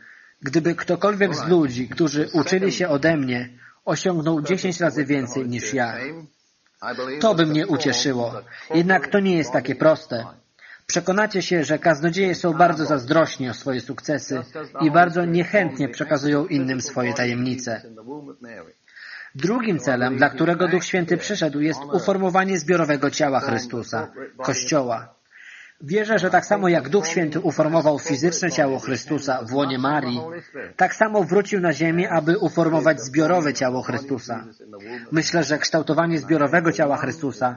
gdyby ktokolwiek z ludzi, którzy uczyli się ode mnie, osiągnął dziesięć razy więcej niż ja. To by mnie ucieszyło. Jednak to nie jest takie proste. Przekonacie się, że kaznodzieje są bardzo zazdrośni o swoje sukcesy i bardzo niechętnie przekazują innym swoje tajemnice. Drugim celem, dla którego Duch Święty przyszedł, jest uformowanie zbiorowego ciała Chrystusa, Kościoła. Wierzę, że tak samo jak Duch Święty uformował fizyczne ciało Chrystusa w łonie Marii, tak samo wrócił na ziemię, aby uformować zbiorowe ciało Chrystusa. Myślę, że kształtowanie zbiorowego ciała Chrystusa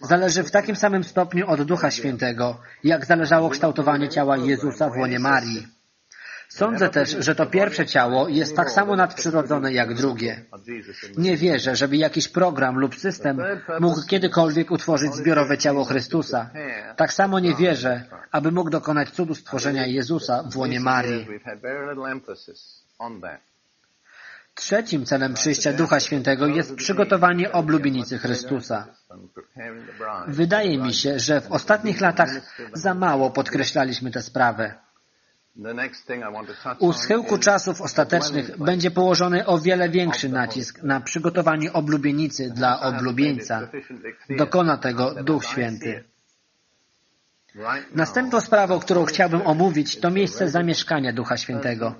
zależy w takim samym stopniu od Ducha Świętego, jak zależało kształtowanie ciała Jezusa w łonie Marii. Sądzę też, że to pierwsze ciało jest tak samo nadprzyrodzone jak drugie. Nie wierzę, żeby jakiś program lub system mógł kiedykolwiek utworzyć zbiorowe ciało Chrystusa. Tak samo nie wierzę, aby mógł dokonać cudu stworzenia Jezusa w łonie Marii. Trzecim celem przyjścia Ducha Świętego jest przygotowanie oblubienicy Chrystusa. Wydaje mi się, że w ostatnich latach za mało podkreślaliśmy tę sprawę. U schyłku czasów ostatecznych będzie położony o wiele większy nacisk na przygotowanie oblubienicy dla oblubieńca. Dokona tego Duch Święty. Następną sprawą, którą chciałbym omówić, to miejsce zamieszkania Ducha Świętego.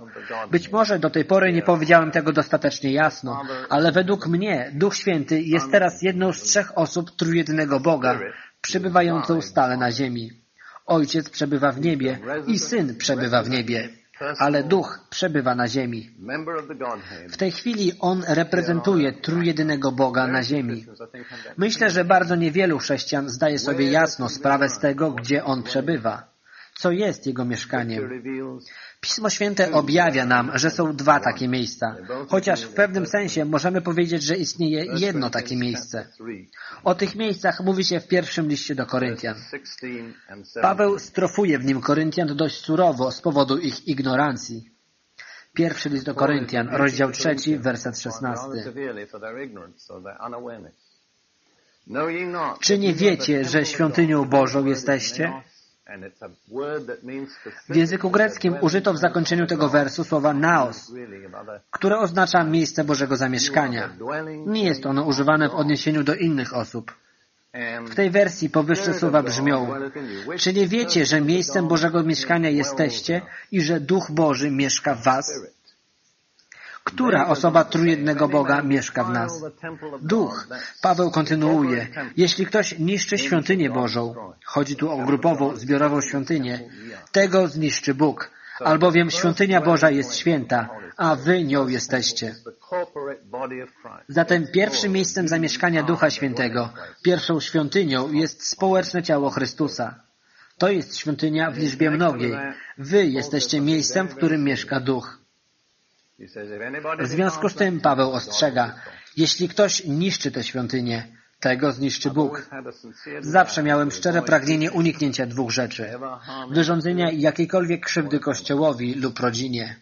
Być może do tej pory nie powiedziałem tego dostatecznie jasno, ale według mnie Duch Święty jest teraz jedną z trzech osób trójjednego Boga, przybywającą stale na ziemi. Ojciec przebywa w niebie i Syn przebywa w niebie ale Duch przebywa na ziemi. W tej chwili On reprezentuje trójjedynego Boga na ziemi. Myślę, że bardzo niewielu chrześcijan zdaje sobie jasno sprawę z tego, gdzie On przebywa, co jest Jego mieszkaniem. Pismo Święte objawia nam, że są dwa takie miejsca, chociaż w pewnym sensie możemy powiedzieć, że istnieje jedno takie miejsce. O tych miejscach mówi się w pierwszym liście do Koryntian. Paweł strofuje w nim Koryntian dość surowo z powodu ich ignorancji. Pierwszy list do Koryntian, rozdział trzeci, werset szesnasty. Czy nie wiecie, że świątynią Bożą jesteście? W języku greckim użyto w zakończeniu tego wersu słowa naos, które oznacza miejsce Bożego zamieszkania. Nie jest ono używane w odniesieniu do innych osób. W tej wersji powyższe słowa brzmią Czy nie wiecie, że miejscem Bożego mieszkania jesteście i że Duch Boży mieszka w was? Która osoba trójjednego Boga mieszka w nas? Duch. Paweł kontynuuje. Jeśli ktoś niszczy świątynię Bożą, chodzi tu o grupową, zbiorową świątynię, tego zniszczy Bóg. Albowiem świątynia Boża jest święta, a wy nią jesteście. Zatem pierwszym miejscem zamieszkania Ducha Świętego, pierwszą świątynią jest społeczne ciało Chrystusa. To jest świątynia w liczbie mnogiej. Wy jesteście miejscem, w którym mieszka Duch. W związku z tym Paweł ostrzega, jeśli ktoś niszczy tę świątynię, tego zniszczy Bóg. Zawsze miałem szczere pragnienie uniknięcia dwóch rzeczy. Wyrządzenia jakiejkolwiek krzywdy Kościołowi lub rodzinie.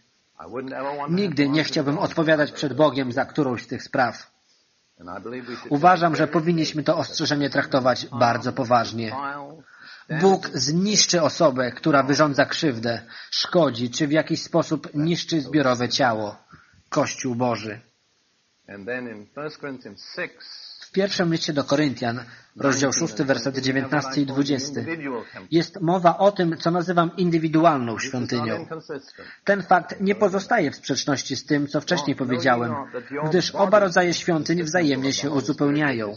Nigdy nie chciałbym odpowiadać przed Bogiem za którąś z tych spraw. Uważam, że powinniśmy to ostrzeżenie traktować bardzo poważnie. Bóg zniszczy osobę, która wyrządza krzywdę, szkodzi, czy w jakiś sposób niszczy zbiorowe ciało. Kościół Boży. W pierwszym liście do Koryntian, rozdział 6, wersety 19 i 20, jest mowa o tym, co nazywam indywidualną świątynią. Ten fakt nie pozostaje w sprzeczności z tym, co wcześniej powiedziałem, gdyż oba rodzaje świątyń wzajemnie się uzupełniają.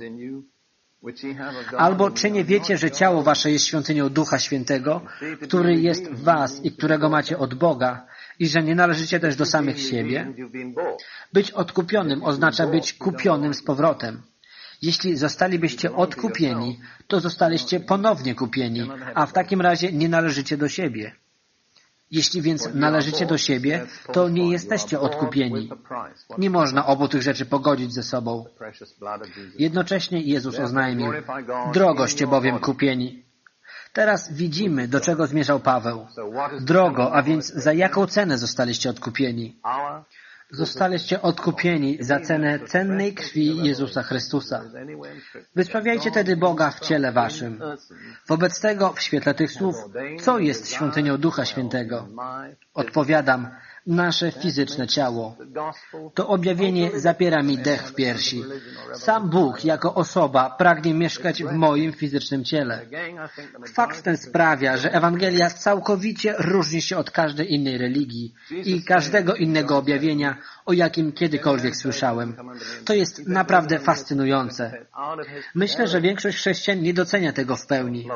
Albo czy nie wiecie, że ciało wasze jest świątynią Ducha Świętego, który jest w was i którego macie od Boga i że nie należycie też do samych siebie? Być odkupionym oznacza być kupionym z powrotem. Jeśli zostalibyście odkupieni, to zostaliście ponownie kupieni, a w takim razie nie należycie do siebie. Jeśli więc należycie do siebie, to nie jesteście odkupieni. Nie można obu tych rzeczy pogodzić ze sobą. Jednocześnie Jezus oznajmił, drogoście bowiem kupieni. Teraz widzimy, do czego zmierzał Paweł. Drogo, a więc za jaką cenę zostaliście odkupieni? Zostaliście odkupieni za cenę cennej krwi Jezusa Chrystusa. Wysprawiajcie tedy Boga w ciele waszym. Wobec tego, w świetle tych słów, co jest świątynią Ducha Świętego? Odpowiadam, nasze fizyczne ciało. To objawienie zapiera mi dech w piersi. Sam Bóg jako osoba pragnie mieszkać w moim fizycznym ciele. Fakt ten sprawia, że Ewangelia całkowicie różni się od każdej innej religii i każdego innego objawienia, o jakim kiedykolwiek słyszałem. To jest naprawdę fascynujące. Myślę, że większość chrześcijan nie docenia tego w pełni.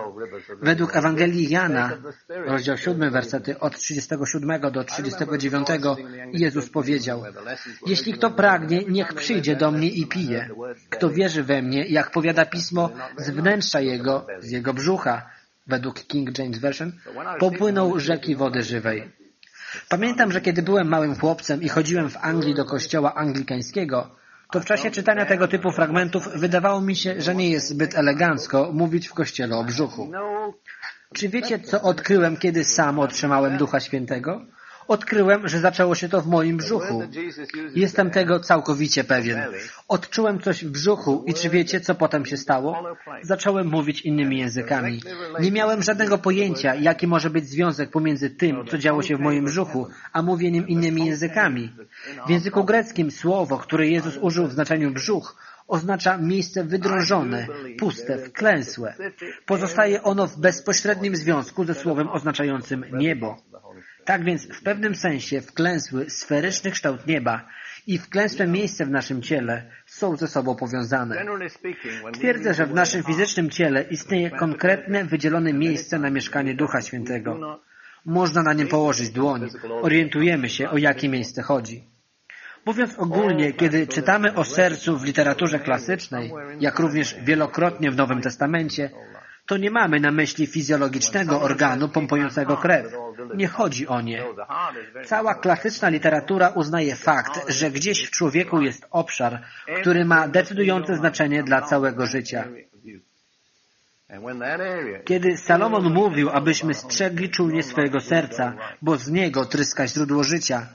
Według Ewangelii Jana, rozdział 7, wersety od 37 do 39, Jezus powiedział, jeśli kto pragnie, niech przyjdzie do mnie i pije. Kto wierzy we mnie, jak powiada Pismo, z wnętrza jego, z jego brzucha, według King James Version, popłyną rzeki wody żywej. Pamiętam, że kiedy byłem małym chłopcem i chodziłem w Anglii do kościoła anglikańskiego, to w czasie czytania tego typu fragmentów wydawało mi się, że nie jest zbyt elegancko mówić w kościele o brzuchu. Czy wiecie, co odkryłem, kiedy sam otrzymałem Ducha Świętego? Odkryłem, że zaczęło się to w moim brzuchu. Jestem tego całkowicie pewien. Odczułem coś w brzuchu i czy wiecie, co potem się stało? Zacząłem mówić innymi językami. Nie miałem żadnego pojęcia, jaki może być związek pomiędzy tym, co działo się w moim brzuchu, a mówieniem innymi językami. W języku greckim słowo, które Jezus użył w znaczeniu brzuch, oznacza miejsce wydrążone, puste, wklęsłe. Pozostaje ono w bezpośrednim związku ze słowem oznaczającym niebo. Tak więc w pewnym sensie wklęsły, sferyczny kształt nieba i wklęsłe miejsce w naszym ciele są ze sobą powiązane. Twierdzę, że w naszym fizycznym ciele istnieje konkretne, wydzielone miejsce na mieszkanie Ducha Świętego. Można na nim położyć dłoń. Orientujemy się, o jakie miejsce chodzi. Mówiąc ogólnie, kiedy czytamy o sercu w literaturze klasycznej, jak również wielokrotnie w Nowym Testamencie, to nie mamy na myśli fizjologicznego organu pompującego krew. Nie chodzi o nie. Cała klasyczna literatura uznaje fakt, że gdzieś w człowieku jest obszar, który ma decydujące znaczenie dla całego życia. Kiedy Salomon mówił, abyśmy strzegli czujnie swojego serca, bo z niego tryska źródło życia,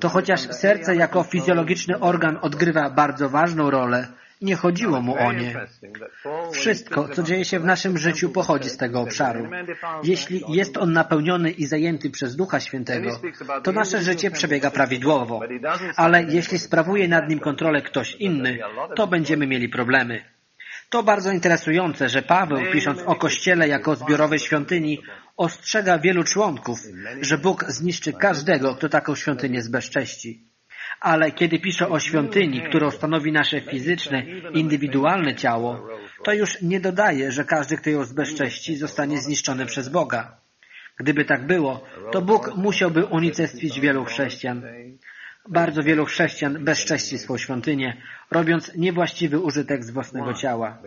to chociaż serce jako fizjologiczny organ odgrywa bardzo ważną rolę, nie chodziło mu o nie. Wszystko, co dzieje się w naszym życiu, pochodzi z tego obszaru. Jeśli jest on napełniony i zajęty przez Ducha Świętego, to nasze życie przebiega prawidłowo. Ale jeśli sprawuje nad nim kontrolę ktoś inny, to będziemy mieli problemy. To bardzo interesujące, że Paweł, pisząc o Kościele jako zbiorowej świątyni, ostrzega wielu członków, że Bóg zniszczy każdego, kto taką świątynię zbezcześci. Ale kiedy pisze o świątyni, którą stanowi nasze fizyczne, indywidualne ciało, to już nie dodaje, że każdy, kto ją zbezcześci, zostanie zniszczony przez Boga. Gdyby tak było, to Bóg musiałby unicestwić wielu chrześcijan. Bardzo wielu chrześcijan bezcześci swą świątynię, robiąc niewłaściwy użytek z własnego ciała.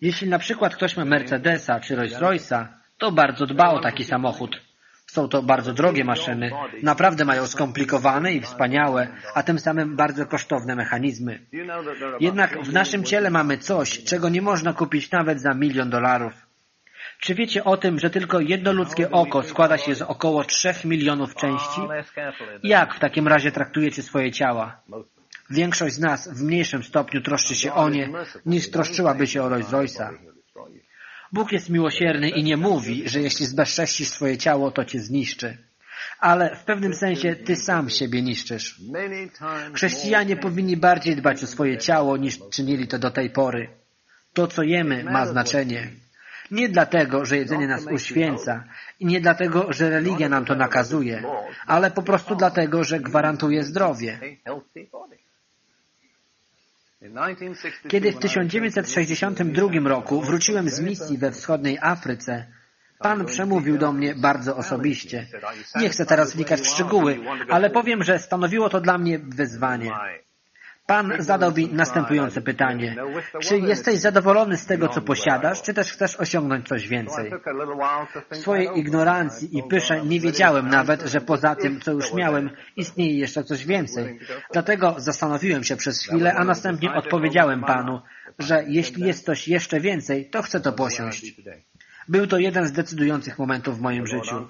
Jeśli na przykład ktoś ma Mercedesa czy Rolls Royce'a, to bardzo dba o taki samochód. Są to bardzo drogie maszyny, naprawdę mają skomplikowane i wspaniałe, a tym samym bardzo kosztowne mechanizmy. Jednak w naszym ciele mamy coś, czego nie można kupić nawet za milion dolarów. Czy wiecie o tym, że tylko jedno ludzkie oko składa się z około trzech milionów części? Jak w takim razie traktujecie swoje ciała? Większość z nas w mniejszym stopniu troszczy się o nie, niż troszczyłaby się o Rolls Royce'a. Bóg jest miłosierny i nie mówi, że jeśli zbezcześcisz swoje ciało, to cię zniszczy. Ale w pewnym sensie ty sam siebie niszczysz. Chrześcijanie powinni bardziej dbać o swoje ciało, niż czynili to do tej pory. To, co jemy, ma znaczenie. Nie dlatego, że jedzenie nas uświęca i nie dlatego, że religia nam to nakazuje, ale po prostu dlatego, że gwarantuje zdrowie. Kiedy w 1962 roku wróciłem z misji we wschodniej Afryce, Pan przemówił do mnie bardzo osobiście. Nie chcę teraz wnikać w szczegóły, ale powiem, że stanowiło to dla mnie wyzwanie. Pan zadał mi następujące pytanie. Czy jesteś zadowolony z tego, co posiadasz, czy też chcesz osiągnąć coś więcej? W swojej ignorancji i pysze nie wiedziałem nawet, że poza tym, co już miałem, istnieje jeszcze coś więcej. Dlatego zastanowiłem się przez chwilę, a następnie odpowiedziałem Panu, że jeśli jest coś jeszcze więcej, to chcę to posiąść. Był to jeden z decydujących momentów w moim życiu.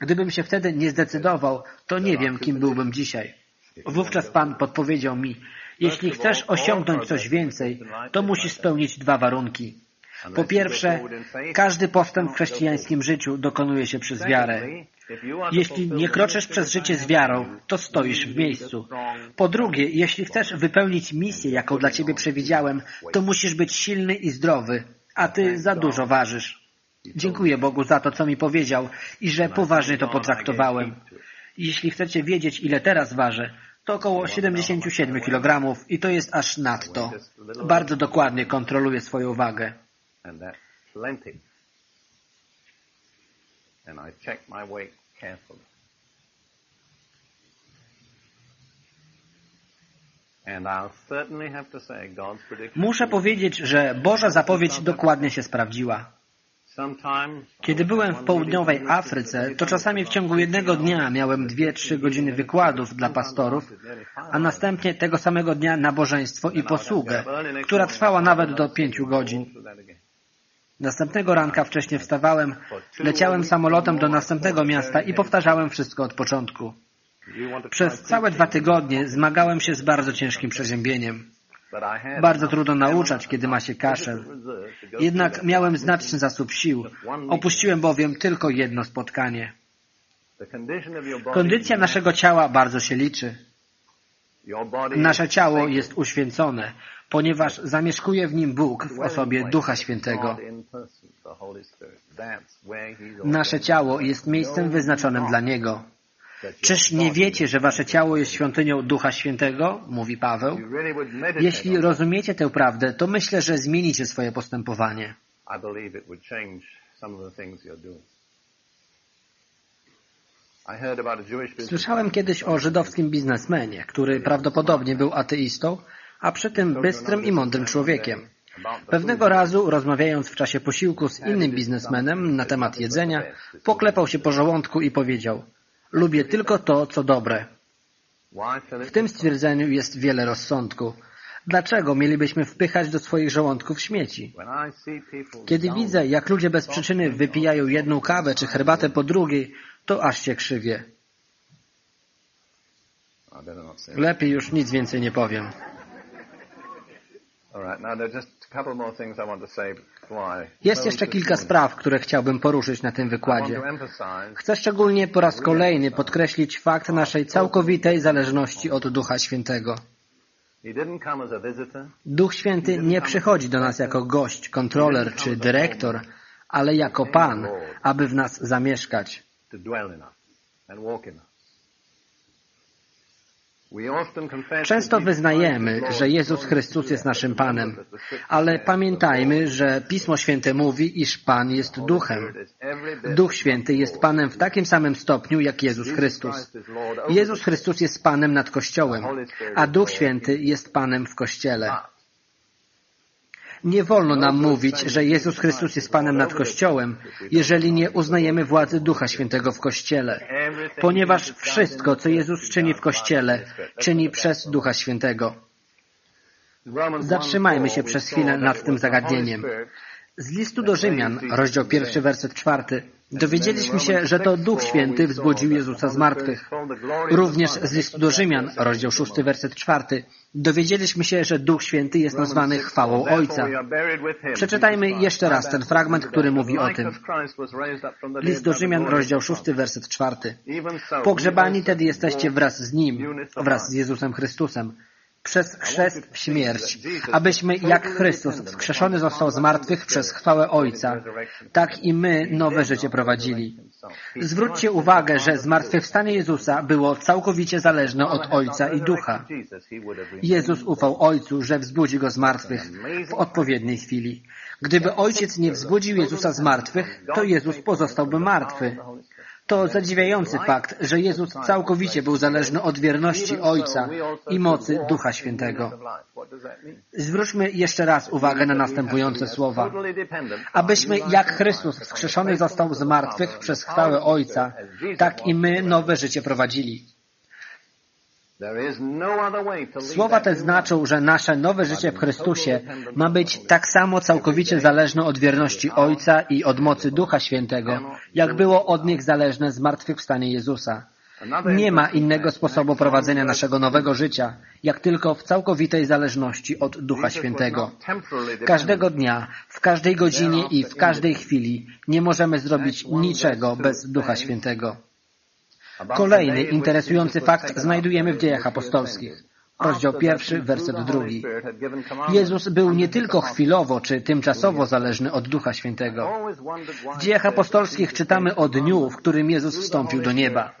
Gdybym się wtedy nie zdecydował, to nie wiem, kim byłbym dzisiaj. Wówczas Pan podpowiedział mi, jeśli chcesz osiągnąć coś więcej, to musisz spełnić dwa warunki. Po pierwsze, każdy postęp w chrześcijańskim życiu dokonuje się przez wiarę. Jeśli nie kroczysz przez życie z wiarą, to stoisz w miejscu. Po drugie, jeśli chcesz wypełnić misję, jaką dla ciebie przewidziałem, to musisz być silny i zdrowy, a ty za dużo ważysz. Dziękuję Bogu za to, co mi powiedział i że poważnie to potraktowałem. Jeśli chcecie wiedzieć, ile teraz ważę, to około 77 kg i to jest aż nadto. Bardzo dokładnie kontroluję swoją wagę. Muszę powiedzieć, że Boża zapowiedź dokładnie się sprawdziła. Kiedy byłem w południowej Afryce, to czasami w ciągu jednego dnia miałem dwie, trzy godziny wykładów dla pastorów, a następnie tego samego dnia nabożeństwo i posługę, która trwała nawet do pięciu godzin. Następnego ranka wcześniej wstawałem, leciałem samolotem do następnego miasta i powtarzałem wszystko od początku. Przez całe dwa tygodnie zmagałem się z bardzo ciężkim przeziębieniem. Bardzo trudno nauczać, kiedy ma się kaszel. Jednak miałem znaczny zasób sił. Opuściłem bowiem tylko jedno spotkanie. Kondycja naszego ciała bardzo się liczy. Nasze ciało jest uświęcone. ponieważ zamieszkuje w nim Bóg w osobie Ducha Świętego. Nasze ciało jest miejscem wyznaczonym dla Niego. Czyż nie wiecie, że wasze ciało jest świątynią Ducha Świętego? Mówi Paweł. Jeśli rozumiecie tę prawdę, to myślę, że zmienicie swoje postępowanie. Słyszałem kiedyś o żydowskim biznesmenie, który prawdopodobnie był ateistą, a przy tym bystrym i mądrym człowiekiem. Pewnego razu, rozmawiając w czasie posiłku z innym biznesmenem na temat jedzenia, poklepał się po żołądku i powiedział Lubię tylko to, co dobre. W tym stwierdzeniu jest wiele rozsądku. Dlaczego mielibyśmy wpychać do swoich żołądków śmieci? Kiedy widzę, jak ludzie bez przyczyny wypijają jedną kawę czy herbatę po drugiej, to aż się krzywię. Lepiej już nic więcej nie powiem. Jest jeszcze kilka spraw, które chciałbym poruszyć na tym wykładzie. Chcę szczególnie po raz kolejny podkreślić fakt naszej całkowitej zależności od Ducha Świętego. Duch Święty nie przychodzi do nas jako gość, kontroler czy dyrektor, ale jako Pan, aby w nas zamieszkać. Często wyznajemy, że Jezus Chrystus jest naszym Panem, ale pamiętajmy, że Pismo Święte mówi, iż Pan jest Duchem. Duch Święty jest Panem w takim samym stopniu, jak Jezus Chrystus. Jezus Chrystus jest Panem nad Kościołem, a Duch Święty jest Panem w Kościele. Nie wolno nam mówić, że Jezus Chrystus jest Panem nad Kościołem, jeżeli nie uznajemy władzy Ducha Świętego w Kościele, ponieważ wszystko, co Jezus czyni w Kościele, czyni przez Ducha Świętego. Zatrzymajmy się przez chwilę nad tym zagadnieniem. Z listu do Rzymian, rozdział pierwszy, werset czwarty, dowiedzieliśmy się, że to Duch Święty wzbudził Jezusa z martwych. Również z listu do Rzymian, rozdział szósty, werset czwarty, dowiedzieliśmy się, że Duch Święty jest nazwany chwałą Ojca. Przeczytajmy jeszcze raz ten fragment, który mówi o tym. List do Rzymian, rozdział szósty, werset czwarty. Pogrzebani tedy jesteście wraz z Nim, wraz z Jezusem Chrystusem, przez chrzest w śmierć, abyśmy jak Chrystus wskrzeszony został z martwych przez chwałę Ojca, tak i my nowe życie prowadzili. Zwróćcie uwagę, że zmartwychwstanie Jezusa było całkowicie zależne od Ojca i Ducha. Jezus ufał Ojcu, że wzbudzi Go z martwych w odpowiedniej chwili. Gdyby Ojciec nie wzbudził Jezusa z martwych, to Jezus pozostałby martwy. To zadziwiający fakt, że Jezus całkowicie był zależny od wierności Ojca i mocy Ducha Świętego. Zwróćmy jeszcze raz uwagę na następujące słowa. Abyśmy jak Chrystus wskrzeszony został z martwych przez chwałę Ojca, tak i my nowe życie prowadzili. Słowa te znaczą, że nasze nowe życie w Chrystusie ma być tak samo całkowicie zależne od wierności Ojca i od mocy Ducha Świętego, jak było od nich zależne zmartwychwstanie Jezusa. Nie ma innego sposobu prowadzenia naszego nowego życia, jak tylko w całkowitej zależności od Ducha Świętego. Każdego dnia, w każdej godzinie i w każdej chwili nie możemy zrobić niczego bez Ducha Świętego. Kolejny interesujący fakt znajdujemy w dziejach apostolskich. Rozdział pierwszy, werset drugi. Jezus był nie tylko chwilowo czy tymczasowo zależny od Ducha Świętego. W dziejach apostolskich czytamy o dniu, w którym Jezus wstąpił do nieba.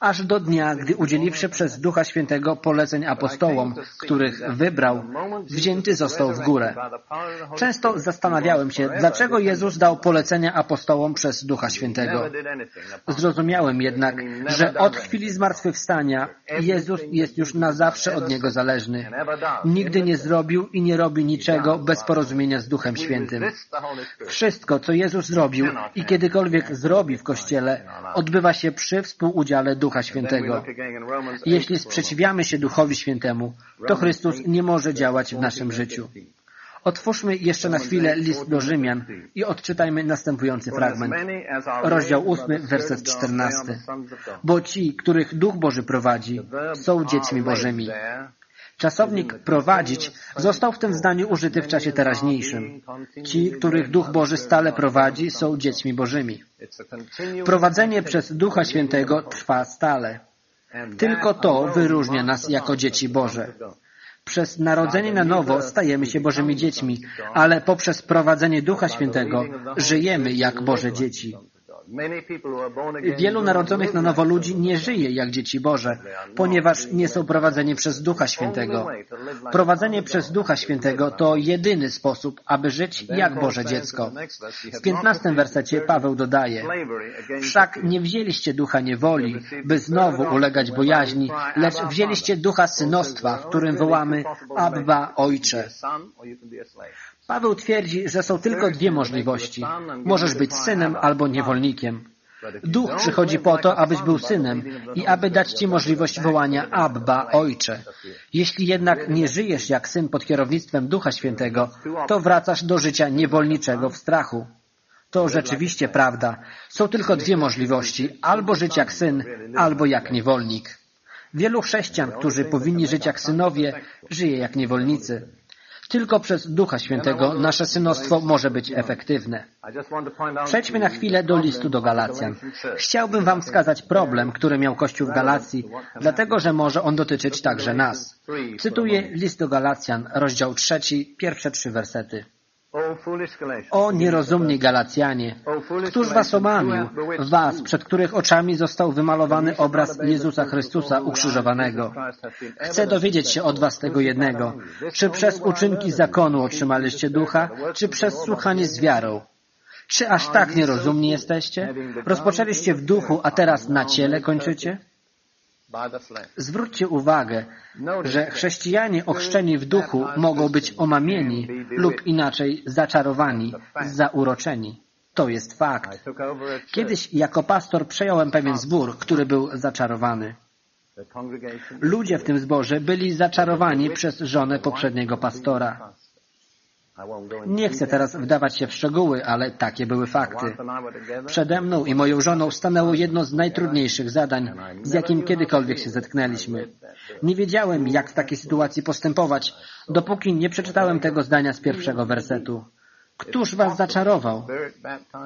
Aż do dnia, gdy udzieliwszy przez Ducha Świętego poleceń apostołom, których wybrał, wzięty został w górę. Często zastanawiałem się, dlaczego Jezus dał polecenia apostołom przez Ducha Świętego. Zrozumiałem jednak, że od chwili zmartwychwstania Jezus jest już na zawsze od Niego zależny. Nigdy nie zrobił i nie robi niczego bez porozumienia z Duchem Świętym. Wszystko, co Jezus zrobił i kiedykolwiek zrobi w Kościele, odbywa się przy współudziale Ducha Świętego. Jeśli sprzeciwiamy się Duchowi Świętemu, to Chrystus nie może działać w naszym życiu. Otwórzmy jeszcze na chwilę list do Rzymian i odczytajmy następujący fragment. Rozdział 8, werset 14. Bo ci, których Duch Boży prowadzi, są dziećmi Bożymi. Czasownik prowadzić został w tym zdaniu użyty w czasie teraźniejszym. Ci, których Duch Boży stale prowadzi, są dziećmi Bożymi. Prowadzenie przez Ducha Świętego trwa stale. Tylko to wyróżnia nas jako dzieci Boże. Przez narodzenie na nowo stajemy się Bożymi dziećmi, ale poprzez prowadzenie Ducha Świętego żyjemy jak Boże dzieci. Wielu narodzonych na nowo ludzi nie żyje jak dzieci Boże, ponieważ nie są prowadzeni przez Ducha Świętego. Prowadzenie przez Ducha Świętego to jedyny sposób, aby żyć jak Boże dziecko. W piętnastym wersecie Paweł dodaje Wszak nie wzięliście ducha niewoli, by znowu ulegać bojaźni, lecz wzięliście ducha synostwa, w którym wołamy Abba Ojcze. Paweł twierdzi, że są tylko dwie możliwości. Możesz być synem albo niewolnikiem. Duch przychodzi po to, abyś był synem i aby dać Ci możliwość wołania Abba, Ojcze. Jeśli jednak nie żyjesz jak syn pod kierownictwem Ducha Świętego, to wracasz do życia niewolniczego w strachu. To rzeczywiście prawda. Są tylko dwie możliwości. Albo żyć jak syn, albo jak niewolnik. Wielu chrześcijan, którzy powinni żyć jak synowie, żyje jak niewolnicy. Tylko przez Ducha Świętego nasze synostwo może być efektywne. Przejdźmy na chwilę do listu do Galacjan. Chciałbym Wam wskazać problem, który miał Kościół w Galacji, dlatego że może on dotyczyć także nas. Cytuję list do Galacjan, rozdział trzeci, pierwsze trzy wersety. O nierozumni Galacjanie, któż was omamił, was, przed których oczami został wymalowany obraz Jezusa Chrystusa ukrzyżowanego. Chcę dowiedzieć się od was tego jednego, czy przez uczynki zakonu otrzymaliście ducha, czy przez słuchanie z wiarą. Czy aż tak nierozumni jesteście? Rozpoczęliście w duchu, a teraz na ciele kończycie? Zwróćcie uwagę, że chrześcijanie ochrzczeni w duchu mogą być omamieni lub inaczej zaczarowani, zauroczeni. To jest fakt. Kiedyś jako pastor przejąłem pewien zbór, który był zaczarowany. Ludzie w tym zborze byli zaczarowani przez żonę poprzedniego pastora. Nie chcę teraz wdawać się w szczegóły, ale takie były fakty. Przede mną i moją żoną stanęło jedno z najtrudniejszych zadań, z jakim kiedykolwiek się zetknęliśmy. Nie wiedziałem, jak w takiej sytuacji postępować, dopóki nie przeczytałem tego zdania z pierwszego wersetu. Któż was zaczarował?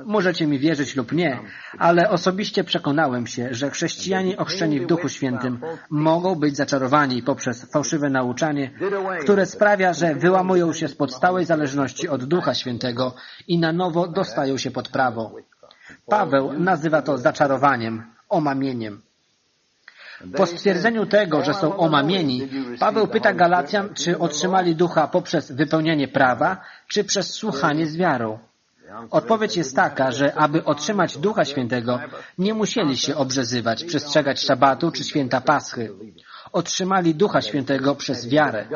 Możecie mi wierzyć lub nie, ale osobiście przekonałem się, że chrześcijanie ochrzczeni w Duchu Świętym mogą być zaczarowani poprzez fałszywe nauczanie, które sprawia, że wyłamują się spod stałej zależności od Ducha Świętego i na nowo dostają się pod prawo. Paweł nazywa to zaczarowaniem, omamieniem. Po stwierdzeniu tego, że są omamieni, Paweł pyta Galacjan, czy otrzymali ducha poprzez wypełnianie prawa, czy przez słuchanie z wiarą. Odpowiedź jest taka, że aby otrzymać Ducha Świętego, nie musieli się obrzezywać, przestrzegać szabatu czy święta Paschy. Otrzymali Ducha Świętego przez wiarę.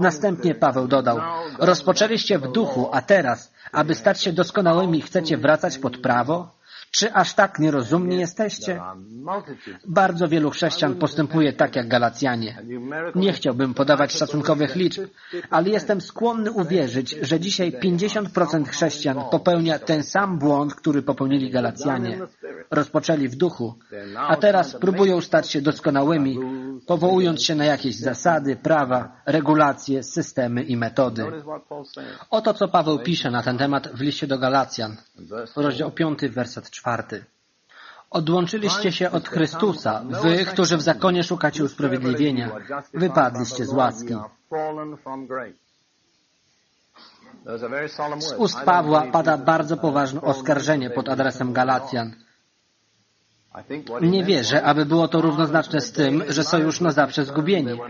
Następnie Paweł dodał, rozpoczęliście w duchu, a teraz, aby stać się doskonałymi, chcecie wracać pod prawo? Czy aż tak nierozumni jesteście? Bardzo wielu chrześcijan postępuje tak jak Galacjanie. Nie chciałbym podawać szacunkowych liczb, ale jestem skłonny uwierzyć, że dzisiaj 50% chrześcijan popełnia ten sam błąd, który popełnili Galacjanie. Rozpoczęli w duchu, a teraz próbują stać się doskonałymi, powołując się na jakieś zasady, prawa, regulacje, systemy i metody. Oto co Paweł pisze na ten temat w liście do Galacjan, rozdział 5, werset 4 czwarty. Odłączyliście się od Chrystusa, wy, którzy w zakonie szukacie usprawiedliwienia. Wypadliście z łaski. Z ust Pawła pada bardzo poważne oskarżenie pod adresem Galacjan. Nie wierzę, aby było to równoznaczne z tym, że są już na zawsze zgubieni.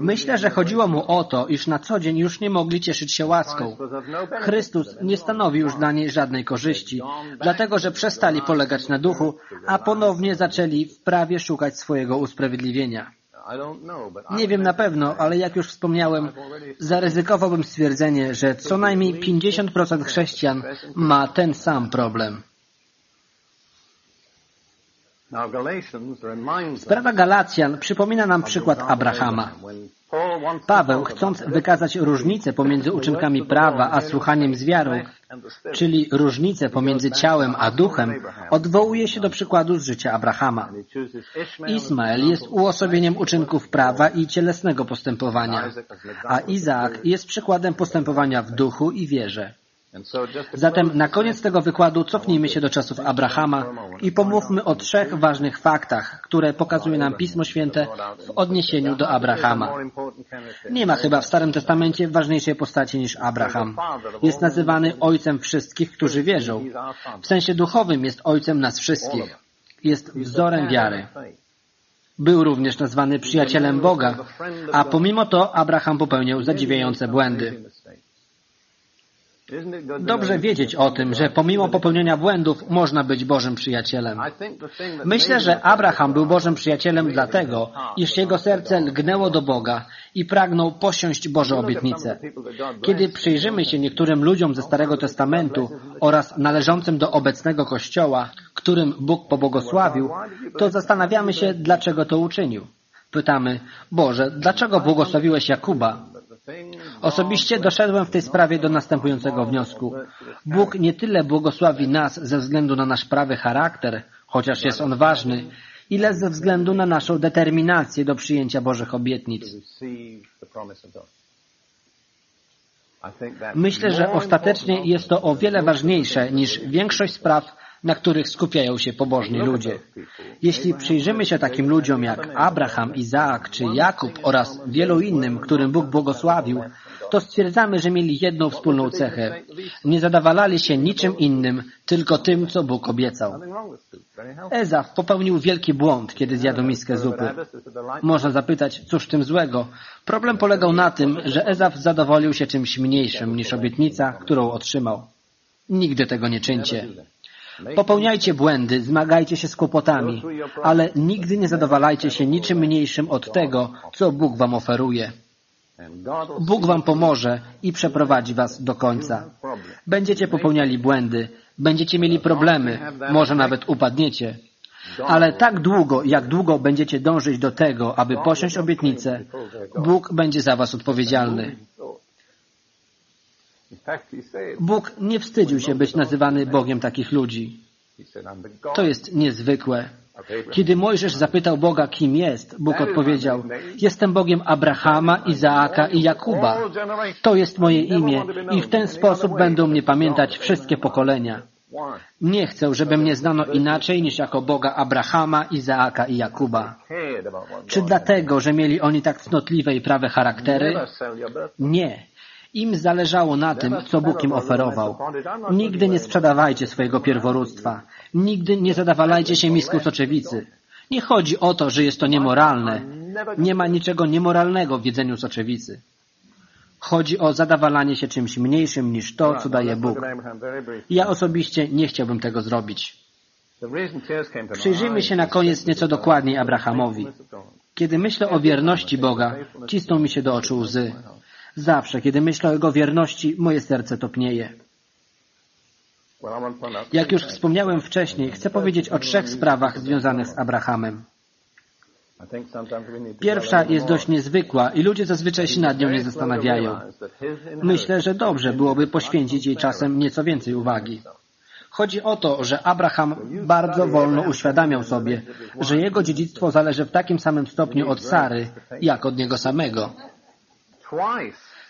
Myślę, że chodziło mu o to, iż na co dzień już nie mogli cieszyć się łaską. Chrystus nie stanowi już dla niej żadnej korzyści, dlatego że przestali polegać na duchu, a ponownie zaczęli w prawie szukać swojego usprawiedliwienia. Nie wiem na pewno, ale jak już wspomniałem, zaryzykowałbym stwierdzenie, że co najmniej 50% chrześcijan ma ten sam problem. Sprawa Galacjan przypomina nam przykład Abrahama. Paweł, chcąc wykazać różnicę pomiędzy uczynkami prawa a słuchaniem z wiarą, czyli różnicę pomiędzy ciałem a duchem, odwołuje się do przykładu z życia Abrahama. Ismael jest uosobieniem uczynków prawa i cielesnego postępowania, a Izaak jest przykładem postępowania w duchu i wierze. Zatem na koniec tego wykładu cofnijmy się do czasów Abrahama i pomówmy o trzech ważnych faktach, które pokazuje nam Pismo Święte w odniesieniu do Abrahama. Nie ma chyba w Starym Testamencie ważniejszej postaci niż Abraham. Jest nazywany ojcem wszystkich, którzy wierzą. W sensie duchowym jest ojcem nas wszystkich. Jest wzorem wiary. Był również nazwany przyjacielem Boga, a pomimo to Abraham popełniał zadziwiające błędy. Dobrze wiedzieć o tym, że pomimo popełnienia błędów można być Bożym przyjacielem. Myślę, że Abraham był Bożym przyjacielem dlatego, iż jego serce lgnęło do Boga i pragnął posiąść Boże obietnice. Kiedy przyjrzymy się niektórym ludziom ze Starego Testamentu oraz należącym do obecnego Kościoła, którym Bóg pobłogosławił, to zastanawiamy się, dlaczego to uczynił. Pytamy, Boże, dlaczego błogosławiłeś Jakuba, Osobiście doszedłem w tej sprawie do następującego wniosku. Bóg nie tyle błogosławi nas ze względu na nasz prawy charakter, chociaż jest on ważny, ile ze względu na naszą determinację do przyjęcia Bożych obietnic. Myślę, że ostatecznie jest to o wiele ważniejsze niż większość spraw, na których skupiają się pobożni ludzie. Jeśli przyjrzymy się takim ludziom jak Abraham, Izaak czy Jakub oraz wielu innym, którym Bóg błogosławił, to stwierdzamy, że mieli jedną wspólną cechę. Nie zadawalali się niczym innym, tylko tym, co Bóg obiecał. Ezaf popełnił wielki błąd, kiedy zjadł miskę zupy. Można zapytać, cóż w tym złego? Problem polegał na tym, że Ezaf zadowolił się czymś mniejszym niż obietnica, którą otrzymał. Nigdy tego nie czyńcie. Popełniajcie błędy, zmagajcie się z kłopotami, ale nigdy nie zadowalajcie się niczym mniejszym od tego, co Bóg wam oferuje. Bóg wam pomoże i przeprowadzi was do końca. Będziecie popełniali błędy, będziecie mieli problemy, może nawet upadniecie. Ale tak długo, jak długo będziecie dążyć do tego, aby posiąść obietnicę, Bóg będzie za was odpowiedzialny. Bóg nie wstydził się być nazywany Bogiem takich ludzi. To jest niezwykłe. Kiedy Mojżesz zapytał Boga, kim jest, Bóg odpowiedział, jestem Bogiem Abrahama, Izaaka i Jakuba. To jest moje imię i w ten sposób będą mnie pamiętać wszystkie pokolenia. Nie chcę, żeby mnie znano inaczej niż jako Boga Abrahama, Izaaka i Jakuba. Czy dlatego, że mieli oni tak cnotliwe i prawe charaktery? Nie. Im zależało na tym, co Bóg im oferował. Nigdy nie sprzedawajcie swojego pierworództwa. Nigdy nie zadawalajcie się miską soczewicy. Nie chodzi o to, że jest to niemoralne. Nie ma niczego niemoralnego w jedzeniu soczewicy. Chodzi o zadawalanie się czymś mniejszym niż to, co daje Bóg. Ja osobiście nie chciałbym tego zrobić. Przyjrzyjmy się na koniec nieco dokładniej Abrahamowi. Kiedy myślę o wierności Boga, cisną mi się do oczu łzy. Zawsze, kiedy myślę o Jego wierności, moje serce topnieje. Jak już wspomniałem wcześniej, chcę powiedzieć o trzech sprawach związanych z Abrahamem. Pierwsza jest dość niezwykła i ludzie zazwyczaj się nad nią nie zastanawiają. Myślę, że dobrze byłoby poświęcić jej czasem nieco więcej uwagi. Chodzi o to, że Abraham bardzo wolno uświadamiał sobie, że jego dziedzictwo zależy w takim samym stopniu od Sary, jak od niego samego.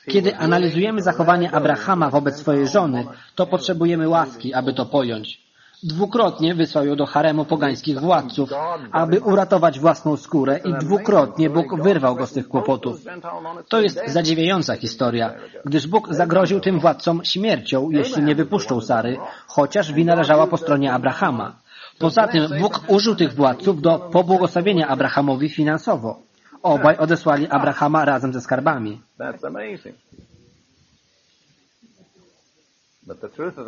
Kiedy analizujemy zachowanie Abrahama wobec swojej żony, to potrzebujemy łaski, aby to pojąć. Dwukrotnie wysłał ją do haremu pogańskich władców, aby uratować własną skórę i dwukrotnie Bóg wyrwał go z tych kłopotów. To jest zadziwiająca historia, gdyż Bóg zagroził tym władcom śmiercią, jeśli nie wypuszczą Sary, chociaż wina leżała po stronie Abrahama. Poza tym Bóg użył tych władców do pobłogosławienia Abrahamowi finansowo. Obaj odesłali Abrahama razem ze skarbami.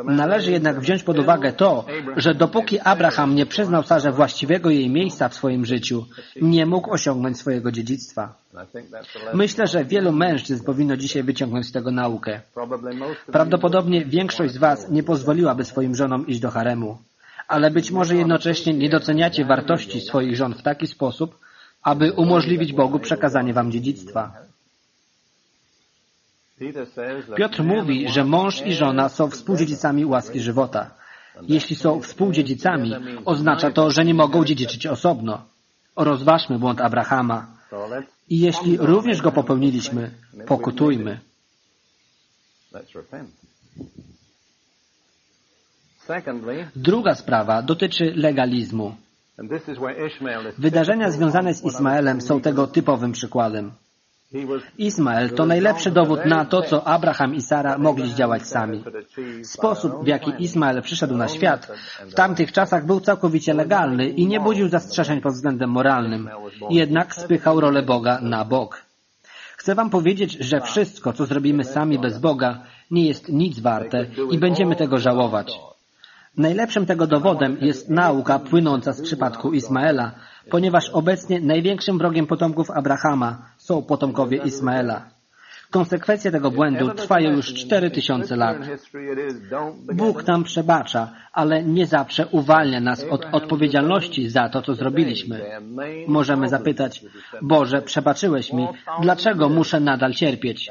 Należy jednak wziąć pod uwagę to, że dopóki Abraham nie przyznał Sarze właściwego jej miejsca w swoim życiu, nie mógł osiągnąć swojego dziedzictwa. Myślę, że wielu mężczyzn powinno dzisiaj wyciągnąć z tego naukę. Prawdopodobnie większość z Was nie pozwoliłaby swoim żonom iść do haremu, ale być może jednocześnie nie doceniacie wartości swoich żon w taki sposób, aby umożliwić Bogu przekazanie wam dziedzictwa. Piotr mówi, że mąż i żona są współdziedzicami łaski żywota. Jeśli są współdziedzicami, oznacza to, że nie mogą dziedziczyć osobno. Rozważmy błąd Abrahama. I jeśli również go popełniliśmy, pokutujmy. Druga sprawa dotyczy legalizmu. Wydarzenia związane z Ismaelem są tego typowym przykładem. Ismael to najlepszy dowód na to, co Abraham i Sara mogli zdziałać sami. Sposób, w jaki Ismael przyszedł na świat, w tamtych czasach był całkowicie legalny i nie budził zastrzeżeń pod względem moralnym. Jednak spychał rolę Boga na bok. Chcę Wam powiedzieć, że wszystko, co zrobimy sami bez Boga, nie jest nic warte i będziemy tego żałować. Najlepszym tego dowodem jest nauka płynąca z przypadku Ismaela, ponieważ obecnie największym wrogiem potomków Abrahama są potomkowie Ismaela. Konsekwencje tego błędu trwają już cztery tysiące lat. Bóg nam przebacza, ale nie zawsze uwalnia nas od odpowiedzialności za to, co zrobiliśmy. Możemy zapytać, Boże, przebaczyłeś mi, dlaczego muszę nadal cierpieć?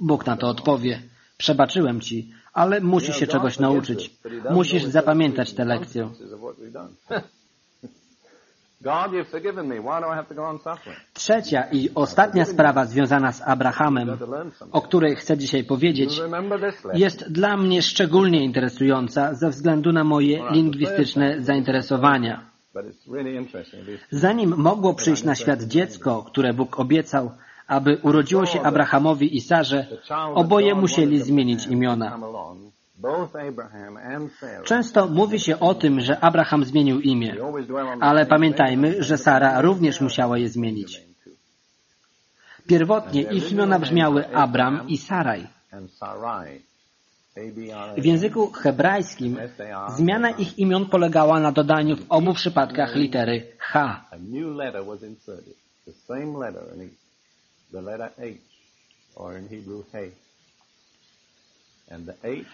Bóg na to odpowie, przebaczyłem Ci, ale musisz się czegoś nauczyć. Musisz zapamiętać tę lekcję. Trzecia i ostatnia sprawa związana z Abrahamem, o której chcę dzisiaj powiedzieć, jest dla mnie szczególnie interesująca ze względu na moje lingwistyczne zainteresowania. Zanim mogło przyjść na świat dziecko, które Bóg obiecał, aby urodziło się Abrahamowi i Sarze, oboje musieli zmienić imiona. Często mówi się o tym, że Abraham zmienił imię, ale pamiętajmy, że Sara również musiała je zmienić. Pierwotnie ich imiona brzmiały Abram i Saraj. W języku hebrajskim zmiana ich imion polegała na dodaniu w obu przypadkach litery H.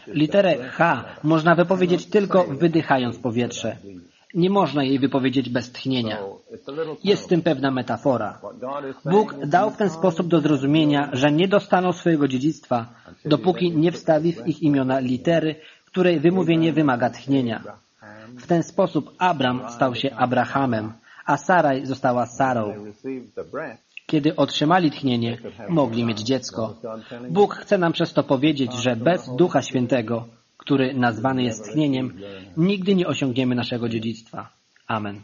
Literę H można wypowiedzieć tylko wydychając powietrze. Nie można jej wypowiedzieć bez tchnienia. Jest w tym pewna metafora. Bóg dał w ten sposób do zrozumienia, że nie dostaną swojego dziedzictwa, dopóki nie wstawi w ich imiona litery, której wymówienie wymaga tchnienia. W ten sposób Abram stał się Abrahamem, a Saraj została Sarą. Kiedy otrzymali tchnienie, mogli mieć dziecko. Bóg chce nam przez to powiedzieć, że bez Ducha Świętego, który nazwany jest tchnieniem, nigdy nie osiągniemy naszego dziedzictwa. Amen.